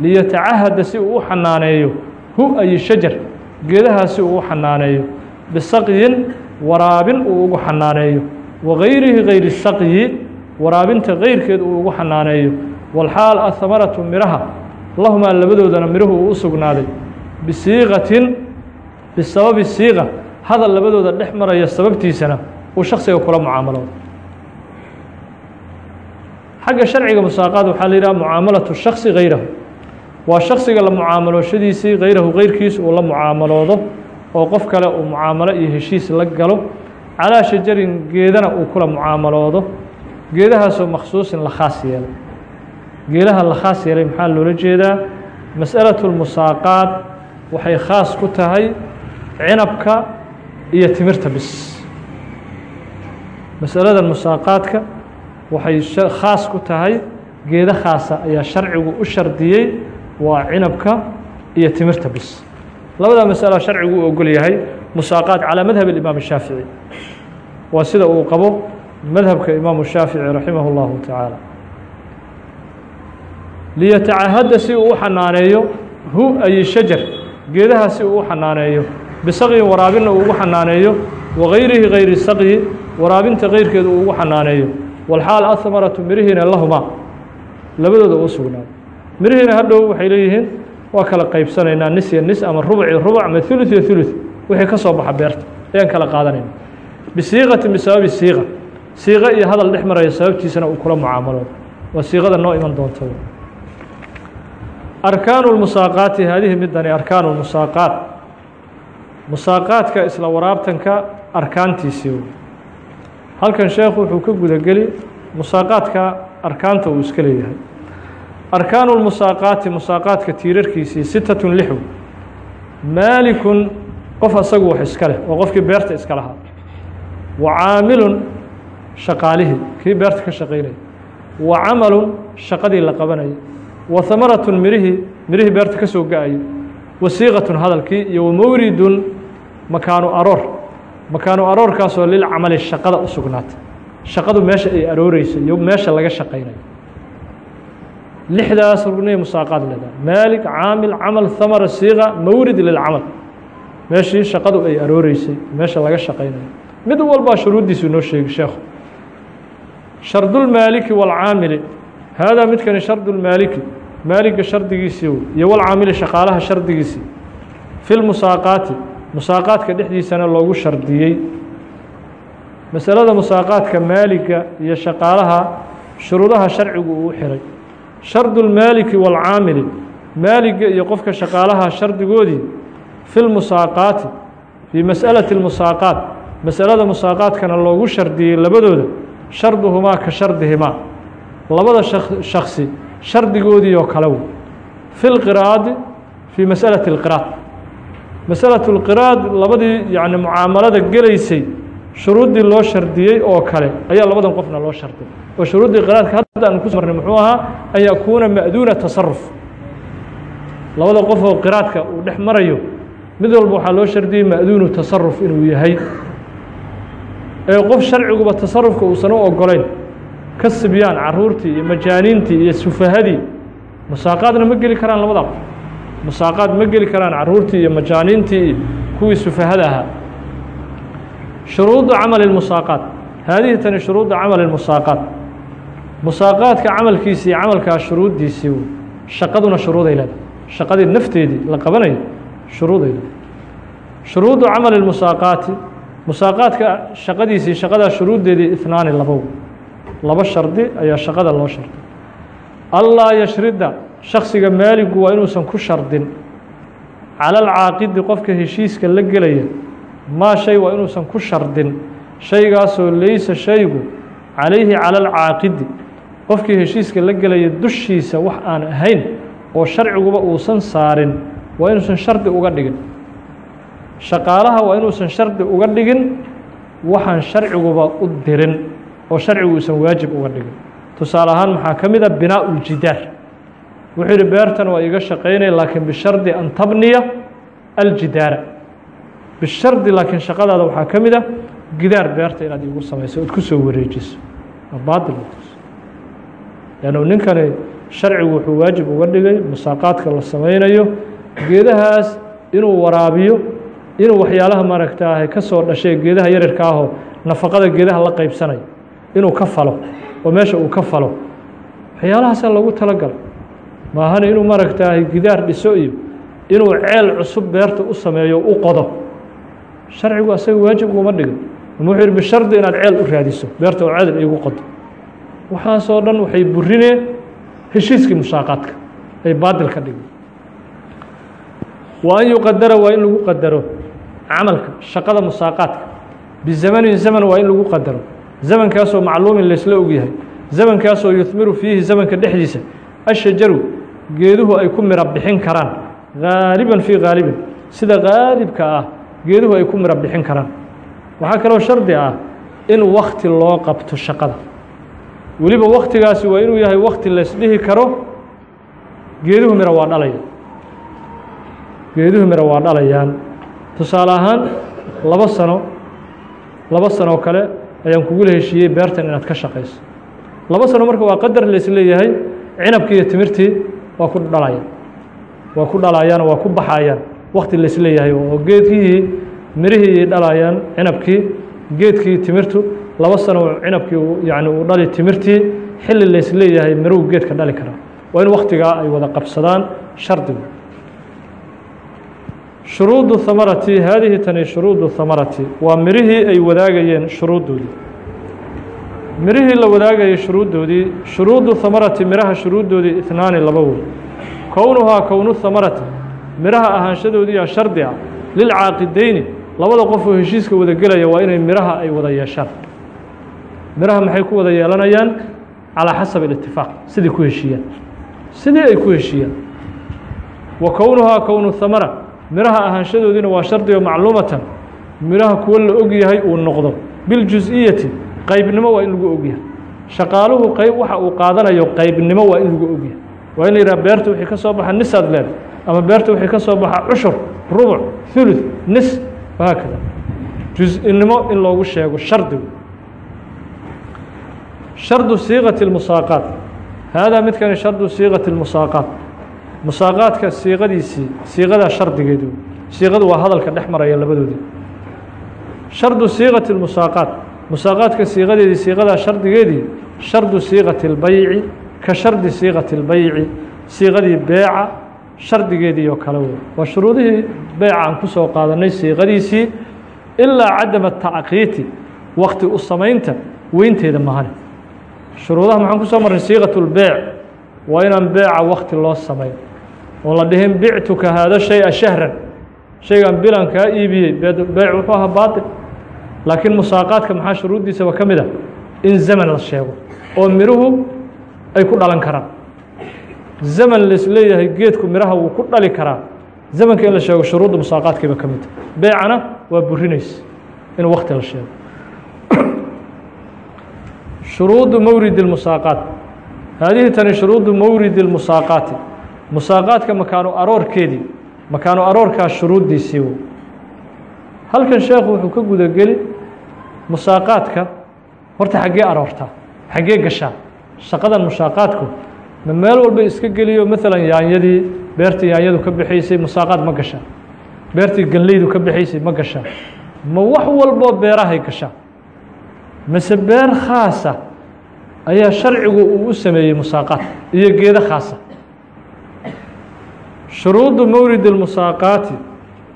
liyatacahada si uu u xanaaneeyo hu ay shajar geedahaas si uu u xanaaneeyo bisaqyin waraabin uu ugu xanaaneeyo wa gayrihi gayri saqyi waraabinta keyrkeed uu ugu xanaaneeyo walxaal ahamaratu midhaha lahumaa labadoodana midhuhu uu u sugnaaday bisiiqatin bisababi siiqa hadal labadooda dhex maraya sababtiisana uu shaksiga kula mucaamaloodo xagga sharciga musaaqaad waxaa la yidhaha mucaamalatu shaksi hayrahu waa shaksiga la mucaamalooshadiisii hayrahu heyrkiis uu la mucaamaloodo oo qof kale uu mucaamalo iyo heshiis la galo. Calaa shajarin geedana uu kula mucaamaloodo geedahaasoo makhsuusin la khaas yeelay. Geedaha la khaas yeelay maxaa loola jeedaa? Mas'alatu lmusaaqaad waxay khaas ku tahay cinabka iyo timirta bis. Masaladan musaaqaadka waxay khaas ku tahay geedo khaasa ayaa sharcigu u shardiyey waa cinabka iyo timirta bis. Labada masalo sharcigu u ogol yahay musaaqaad calaa madhab imaam shaafici waa sida uu qabo madhabka imaamu shaafici raximah اllahu tacaala liyatacahadda si uu u xanaaneeyo hu ay shajar geedaha si uu u xanaaneeyo bisaqiin waraabinna uu ugu xanaaneeyo wagayrihi gayri saqyi waraabinta keyrkeedu uu ugu xanaaneeyo. Walxaal ahamaratu mirihiina lahumaa labadooda uu sugnaado mirihiina hadhow waxay leeyihiin waa kala qaybsanaynaa nisya nis ama rubci rubac ma uluya ulu wixii ka soo baxa beerta ayaan kala qaadanayna bisiiqatin bisababi siiqa. Siiqo iyo hadal dhex maraya sababtiisana uu kula mucaamalooda waa siiqada noo iman doonta arkaanu musaaqaati haadihi midani arkaanu musaaqaat musaaqaadka isla waraabtanka arkaantiisii halkan sheekhu wuxuu ka gudageli musaaqaadka arkaanta uu iska leeyahay. Arkaanu lmusaaqaati musaaqaadka tiirarkiisii sitatun lixw maalikun qof asagu wax iska leh oo qofkii beerta iska lahaa. Wa caamilun shaqaalihii kii beerta ka shaqaynaya wa camalun shaqadii la qabanayay. Wa hamaratun mirihii mirihii beerta ka soo ga-ayay. Wa siiqatun hadalkii iyo wa mawridun makaanu aroor. Makaanu aroorkaasoo lilcamali shaqada u sugnaatay shaqadu meesha ay arooreyso iyo meesha laga shaqaynayo. Lixdaas rugniya musaaqaad leedahay maalik caamil camal hamara siiqa mawrid lilcamal meeshii shaqadu ay arooreysay meesha laga shaqaynayo. Mid walbaa shuruuddiisu noo sheegi sheekhu. Shardulmaaliki waalcaamili haadaa midkani shardulmaaliki maaliga shardigiisii iyo walcaamili shaqaalaha shardigiisii fi lmusaaqaati musaaqaadka dhexdiisana loogu shardiyey. Masalada musaaqaadka maaliga iyo shaqaalaha shuruudaha sharcigu uu xiray. Shardulmaaliki waalcaamili maaliga iyo qofka shaqaalaha shardigoodii fi lmusaaqaati fii mas'alati lmusaaqaat masalada musaaqaadkana loogu shardiyey labadooda sharduhumaa ka shardihimaa. Labada shaksi shardigoodii oo kale wey. Fi lqiraadi fii masalati اlqiraad masalatu lqiraad labadii yacni mucaamalada gelaysay shuruuddii loo shardiyey oo kale ayaa labadan qofna loo shardiyay oo shuruuddii qiraadka hadda aan kuso marnay muxuu ahaa an yakuuna ma'duuna tasaruf labada qof oo qiraadka uu dhex marayo mid walba waxaa loo shardiyey ma'duunu tasaruf inuu yahay. Ee qof sharciguba tasarufka uusan u ogolayn ka sibyaan caruurtii iyo majaaniintii iyo sufahadii musaaqaadna ma geli karaan labada qof musaaqaad ma geli karaan caruurtii iyo majaaniintii iyo kuwii sufahada ahaa. Shuruudu camali musaaqaat haadihi tani shuruuda camali musaaqaat musaaqaadka camalkiisii camalkaa shuruuddiisii wey shaqaduna shuruuday leedahay. Shaqadii nafteedii la qabanayo shuruuday leedahay. Shuruudu camali musaaqaati musaaqaadka shaqadiisii shaqadaa shuruuddeedii ihnaani labow. Laba shardi ayaa shaqada loo sharday allaa yashrida shaksiga maaligu waa inuusan ku shardin. Cala alcaaqidi qofka heshiiska la gelaya maa shay waa inuusan ku shardin. Shaygaasoo leysa shaygu calayhi cala alcaaqidi qofkii heshiiska la gelaya dushiisa wax aan ahayn oo sharciguba uusan saarin waa inuusan shardi uga dhigin. Shaqaalaha waa inuusan shardi uga dhigin waxaan sharciguba u dirin oo sharcigu uusan waajib uga dhigin. Tusaale ahaan maxaa ka mid a binaau ljidaar wuxuu yihi beertan waa iga shaqaynaya laakiin bishardi an tabniya aljidaara. Bishardi laakiin shaqadaada waxaa ka mid a gidaar beerta inaad iigu samayso ood ku soo wareejiso baatil lannu ninkani sharcigu wuxuu waajib uga dhigay musaaqaadka la samaynayo geedahaas inuu waraabiyo inuu waxyaalaha maaragtaahay ka soo dhashay geedaha yaryarka ahoo nafaqada geedaha la qaybsanayo inuu ka falo oo meesha uu ka falo waxyaalahaasaa loogu talagalay maahana inuu maaragtaahay gidaar dhiso iyo inuu ceel cusub beerta u sameeyo u qodo. Sharcigu asaga waajib uguma dhigin. Ama wuxuu yihi bishardi inaad ceel u raadiso beerta oo ceel iigu qodo. Waxaasoo dhan waxay burineen heshiiskii musaaqaadka ay baadil ka dhigeen wa an yuqadara waa in lagu qadaro camalka shaqada musaaqaadka. Bizamanin zaman waa in lagu qadaro. Zamankaasoo macluumin laysla ogyahay. Zamankaasoo yuhmiru fiihi zamanka dhexdiisa. Ashajaru geeduhu ay ku miro bixin karaan. Gaaliban fii gaalibin sida gaalibka ah geeduhu ay ku miro bixin karaan. Waxaa kaloo shardi ah in wakti loo qabto shaqada. Weliba waktigaasi waa inuu yahay wakti laysdhihi karo geeduhu miro waa dhalaya geeduhu miro waa dhalayaan. Tusaale ahaan labo sano labo sanoo kale ayaan kugula heshiiyey beertan inaad ka shaqayso. Labo sano marka waa qadar laisleeyahay cinabkii iyo timirtii waa ku dhalayaan waa ku dhalayaan waa ku baxayaan. Wakti laisleeyahay oo geedkihii mirihii dhalayaan cinabkii geedkii timirtu labo sano cinabkii yani uu dhali timirtii xilli laysleeyahay miruhu geedka dhali karaa waa in waktigaa ay wada qabsadaan shardigu. Shuruudu hamarati haadihi tani shuruudu hamarati waa mirihii ay wadaagayeen shuruuddoodii mirihii la wadaagayay shuruuddoodii shuruudu hamarati miraha shuruuddoodii itnaani laba wey kownuhaa kownu hamarati miraha ahaanshadoodiiyaa shardi ah. Lilcaaqideyni labada qof oo heshiiska wada gelaya waa inay miraha ay wada yeeshaan. Miraha maxay ku wada yeelanayaan? Calىa xasab اlitifaaq sidai ku heshiiyaan. Sidii ay ku heshiiyaan. Wa kownuhaa kownu hamara miraha ahaanshadoodiina waa shardiga macluumatan. Miraha kuwo la og yahay uu noqdo. Biljus-iyati qaybnimo waa in lagu ogyahay shaqaaluhu qayb waxa uu qaadanayo qaybnimo waa in lagu ogyahay waa in la yidhaha beerta wixii ka soo baxa nisaad leeda ama beerta wixii ka soo baxa cushur rubuc hulud nis wahaa kada jus-inimo in loogu sheego shardigu shardu siiqati lmusaaqaat. Haadaa midkani shardu siiqati lmusaaqaat. Musaaqaadka siiqadiisii siiqadaa shardigeedu. Siiqadu waa hadalka dhex maraya labadoodii. Shardu siiqati lmusaaqaat musaaqaadka siiqadeedii siiqadaa shardigeedii shardu siiqati اlbayci ka shardi siiqati اlbayci siiqadii beeca shardigeedii oo kale wey waa shuruudihii beeca aan ku soo qaadanay siiqadiisii ilaa cadama tacqiiti wakti u samaynta weynteeda mahane shuruudaha maxaan ku soo marnay siiqat اlbeec waa inaan beeca wakti loo samayn oon la dhihin bictuka haada shay-a shahran shaygan bilan kaa iibiyey beec wuxuu ahaa baatil laakiin musaaqaadka maxaa shuruuddiisaba ka mid a? In zaman la sheego oo miruhu ay ku dhalan karaan. Zaman laisleeyahay geedku miraha wuu ku dhali karaa. Zamanka in la sheego shuruudda musaaqaadkiiba ka midta beecana waa burinaysa in wakti la sheego. Shuruudu mawrid اmusaaqaat haadihi tani shuruudu mawridi اlmusaaqaati musaaqaadka makaanu aroorkeedii makaanu aroorkaa shuruuddiisii halkan sheekhu wuxuu ka gudageli musaaqaadka horta xaggee aroortaa xaggee gashaa shaqadan musaaqaadku ma meel walba iska geliyo maalan yaanyadii beertii yaanyadu ka baxaysay musaaqaad ma gashaa beertii ganleydu ka baxaysay ma gashaa ma wax walboo beerahay gashaa mase beer khaasa ayaa sharcigu uu u sameeyey musaaqaad iyo geedo khaasa. Shuruudu mawrid اlmusaaqaati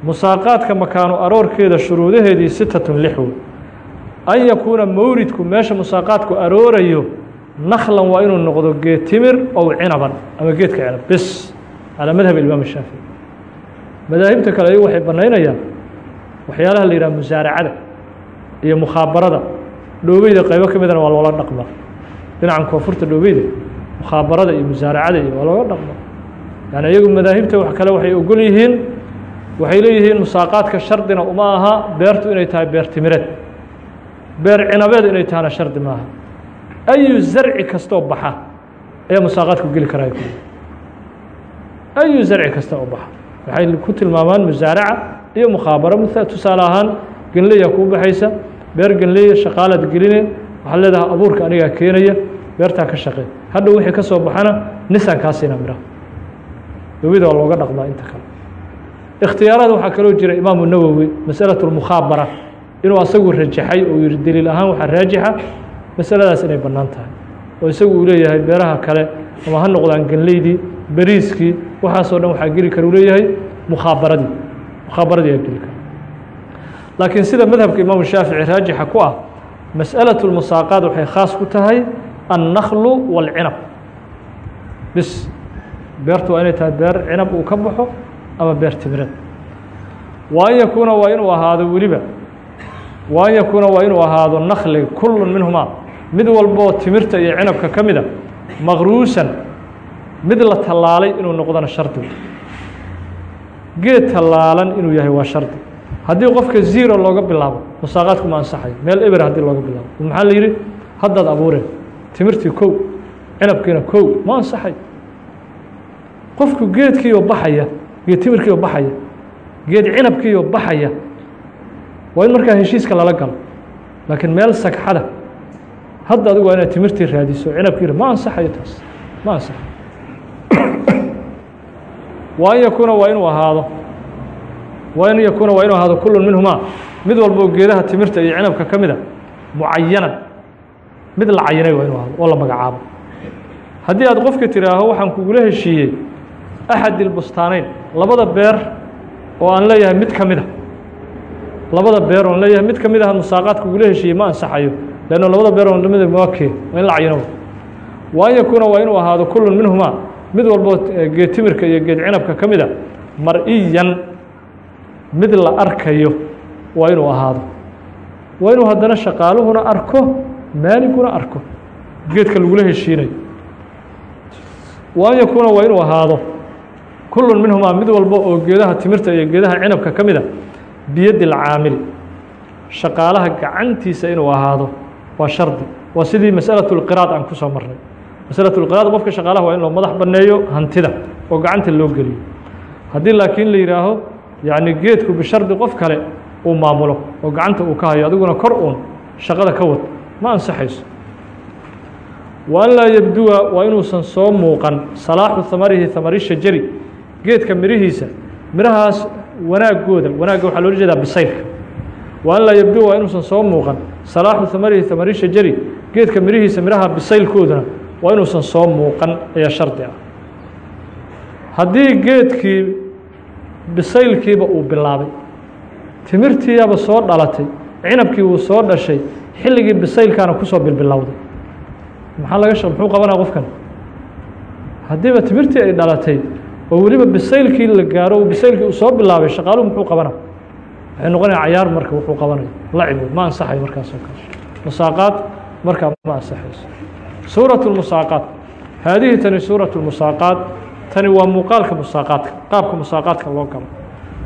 musaaqaadka makaanu aroorkeeda shuruudaheedii sitatun lix wey an yakuuna mawridku meesha musaaqaadku aroorayo naklan waa inuu noqdo geed timir ow cinaban ama geedka cinab bes calaa madhab imaam shaafici madaahibta kale ayagu waxay banaynayaan waxyaalaha la yidhaha musaaracada iyo mukhaabarada. Dhoobeyda qaybo ka midana waa loola dhaqmaa dhinacan koonfurta dhoobeyda mukhaabarada iyo musaaracada iyo waa looga dhaqmaa yani iyagu madaahibta wax kale waxay ogol yihiin waxay leeyihiin musaaqaadka shardina uma aha beertu inay tahay beer beer cinabeed inay tahana shardi maaha. Ayu zarci kastoo baxa. Ayaa musaaqaadku geli karaa ayu zarci kasta oo baxa. Waxay ku tilmaamaan musaaraca iyo mukhaabaro tusaale ahaan genleya kuu baxaysa. Beer genleya shaqaalaad geline. Waxaad leedahay abuurka anigaa keenaya. Beertaa ka shaqey. Hadhow wixii ka soo baxana nisaan kaa siina miraha dawida waa looga dhaqmaa inta kale. Ikhtiyaarada waxaa kaloo jira imaamu nawowi masalaة اlmukhaabara inuu asagu rajaxay oo yihi deliil ahaan waxaa raajixa masaladaas inay bannaan tahay oo isagu uu leeyahay beeraha kale ama ha noqdaan genleydii beriiskii waxaasoo dhan waxaa geli kara uu leeyahay mukhaabaradii mukhaabaradii aa geli kara laakiin sida madhabka imaamu shaafici raajixa ku ah masأalaة اlmusaaqaad waxay khaas ku tahay annaklu wاlcinab bis beertu waa inay tahay beer cinab uu ka baxo ama beer timireed wa an yakuuna waa inuu ahaado weliba wa an yakuuna waa inuu ahaado nakli kulu minhumaa mid walboo timirta iyo cinabka ka mida maqruusan mid la tallaalay inuu noqdona shardi. Geed tallaalan inuu yahay waa shardi. Haddii qofka zero looga bilaabo musaaqaadku ma ansaxayo meel eber haddii looga bilaabo. Maxaa la yidhi? Haddaad abuureen timirtii kow cinabkiina kow ma ansaxay. Qofku geedkiioo baxaya geed timirkiioo baxaya geed cinabkiioo baxaya waa in markaa heshiiska lala galo. Laakiin meel sagxada. Hadda adigu waa inaad timirtii raadiso cinabkiina ma ansaxayo taas ma ansaxayo. Wa an yakuuna waa inuu ahaado. Wa an yakuuna waa inuu ahaado kullu minhumaa. Mid walboo geedaha timirta iyo cinabka ka mida mucayanan mid la cayinay waa inuu ahaado oo la magacaabo. Haddii aad qofka tiraaho waxaan kugula heshiiyey axad labada beer oo aan leeyahay mid ka mid a labada beer oon leeyahay mid ka mid ah musaaqaad kugula heshiiyey ma ansaxayo leanno labada beer oon la mid maakee waa in la cayino wa an yakuuna waa inuu ahaado kullun minhumaa mid walboo geed timirka iyo geed cinabka ka mid a mar-iyan mid la arkayo waa inuu ahaado. Waa inuu haddana shaqaaluhuna arko maaliguna arko geedka lagula heshiinayo wa an yakuuna waa inuu ahaado kullun minhumaa mid walba oo geedaha timirta iyo geedaha cinabka ka mida biyaddi lcaamil shaqaalaha gacantiisa inuu ahaado waa shardi waa sidii masalaة اlqiraad aan kusoo marnay masalaة اlqiraad qofka shaqaalaha waa in loo madax banneeyo hantida oo gacanta loo geliyo haddii laakiin la yidhaaho yacni geedku bishardi qof kale uu maamulo oo gacanta uu ka hayo adiguna kor uun shaqada ka wad ma ansaxayso wa an laa yabduwa waa inuusan soo muuqan salaaxu hamarihi hamari shajari geedka mirihiisa mirahaas wanaagooda wanaagga waxaa loola jeedaa bisaylka wa an laa yabduwa waa inuusan soo muuqan. Salaaxu hamarihi hamari shajari geedka mirihiisa miraha bisaylkooduna waa inuusan soo muuqan ayaa shardi ah. Haddii geedkii bisaylkiiba uu bilaabay timirtiiyaba soo dhalatay cinabkii wuu soo dhashay xilligii bisaylkaana ku soo bilbilowday. Maxaa laga muxuu qabanaa qofkan? Haddiiba timirtii ay dhalatay oo weliba bisaylkii la gaaro bisaylkii uu soo bilaabay shaqaaluhu muxuu qabana? Waxay noqonaya cayaar marka wuxuu qabanayo. Lacib ma ansaxayo markaasoo kale. Musaaqaad markaa ma ansaxayso. Suurat lmusaaqaad haadihi tani suurat lmusaaqaad tani waa muuqaalka musaaqaadka qaabka musaaqaadka loo galo.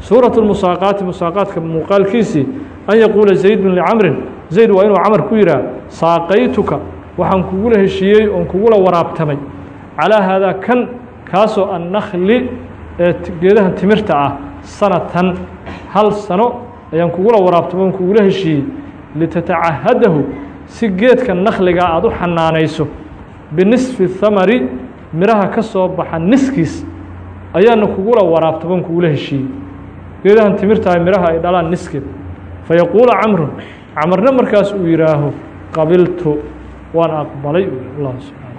Suurat lmusaaqaati musaaqaadka muuqaalkiisii an yaquula zayd bin licamrin zayd waa inuu camar ku yidhaah saaqaytuka waxaan kugula heshiiyey oon kugula waraabtamay. Calaa haadaa kan kaasoo annakli ee geedaha timirta ah sanatan hal sano ayaan kugula waraabtamay oon kugula heshiiyey. Litatacahadahu si geedka nakliga aada u xanaanayso binisfi hamari miraha ka soo baxa niskiis ayaana kugula waraabtaban kugula heshiiyey. Geedahan timirtaha miraha ay dhalaan niskeed fayaquula camrun camarna markaas uu yihaaho qabiltu waan aqbalay allah subxana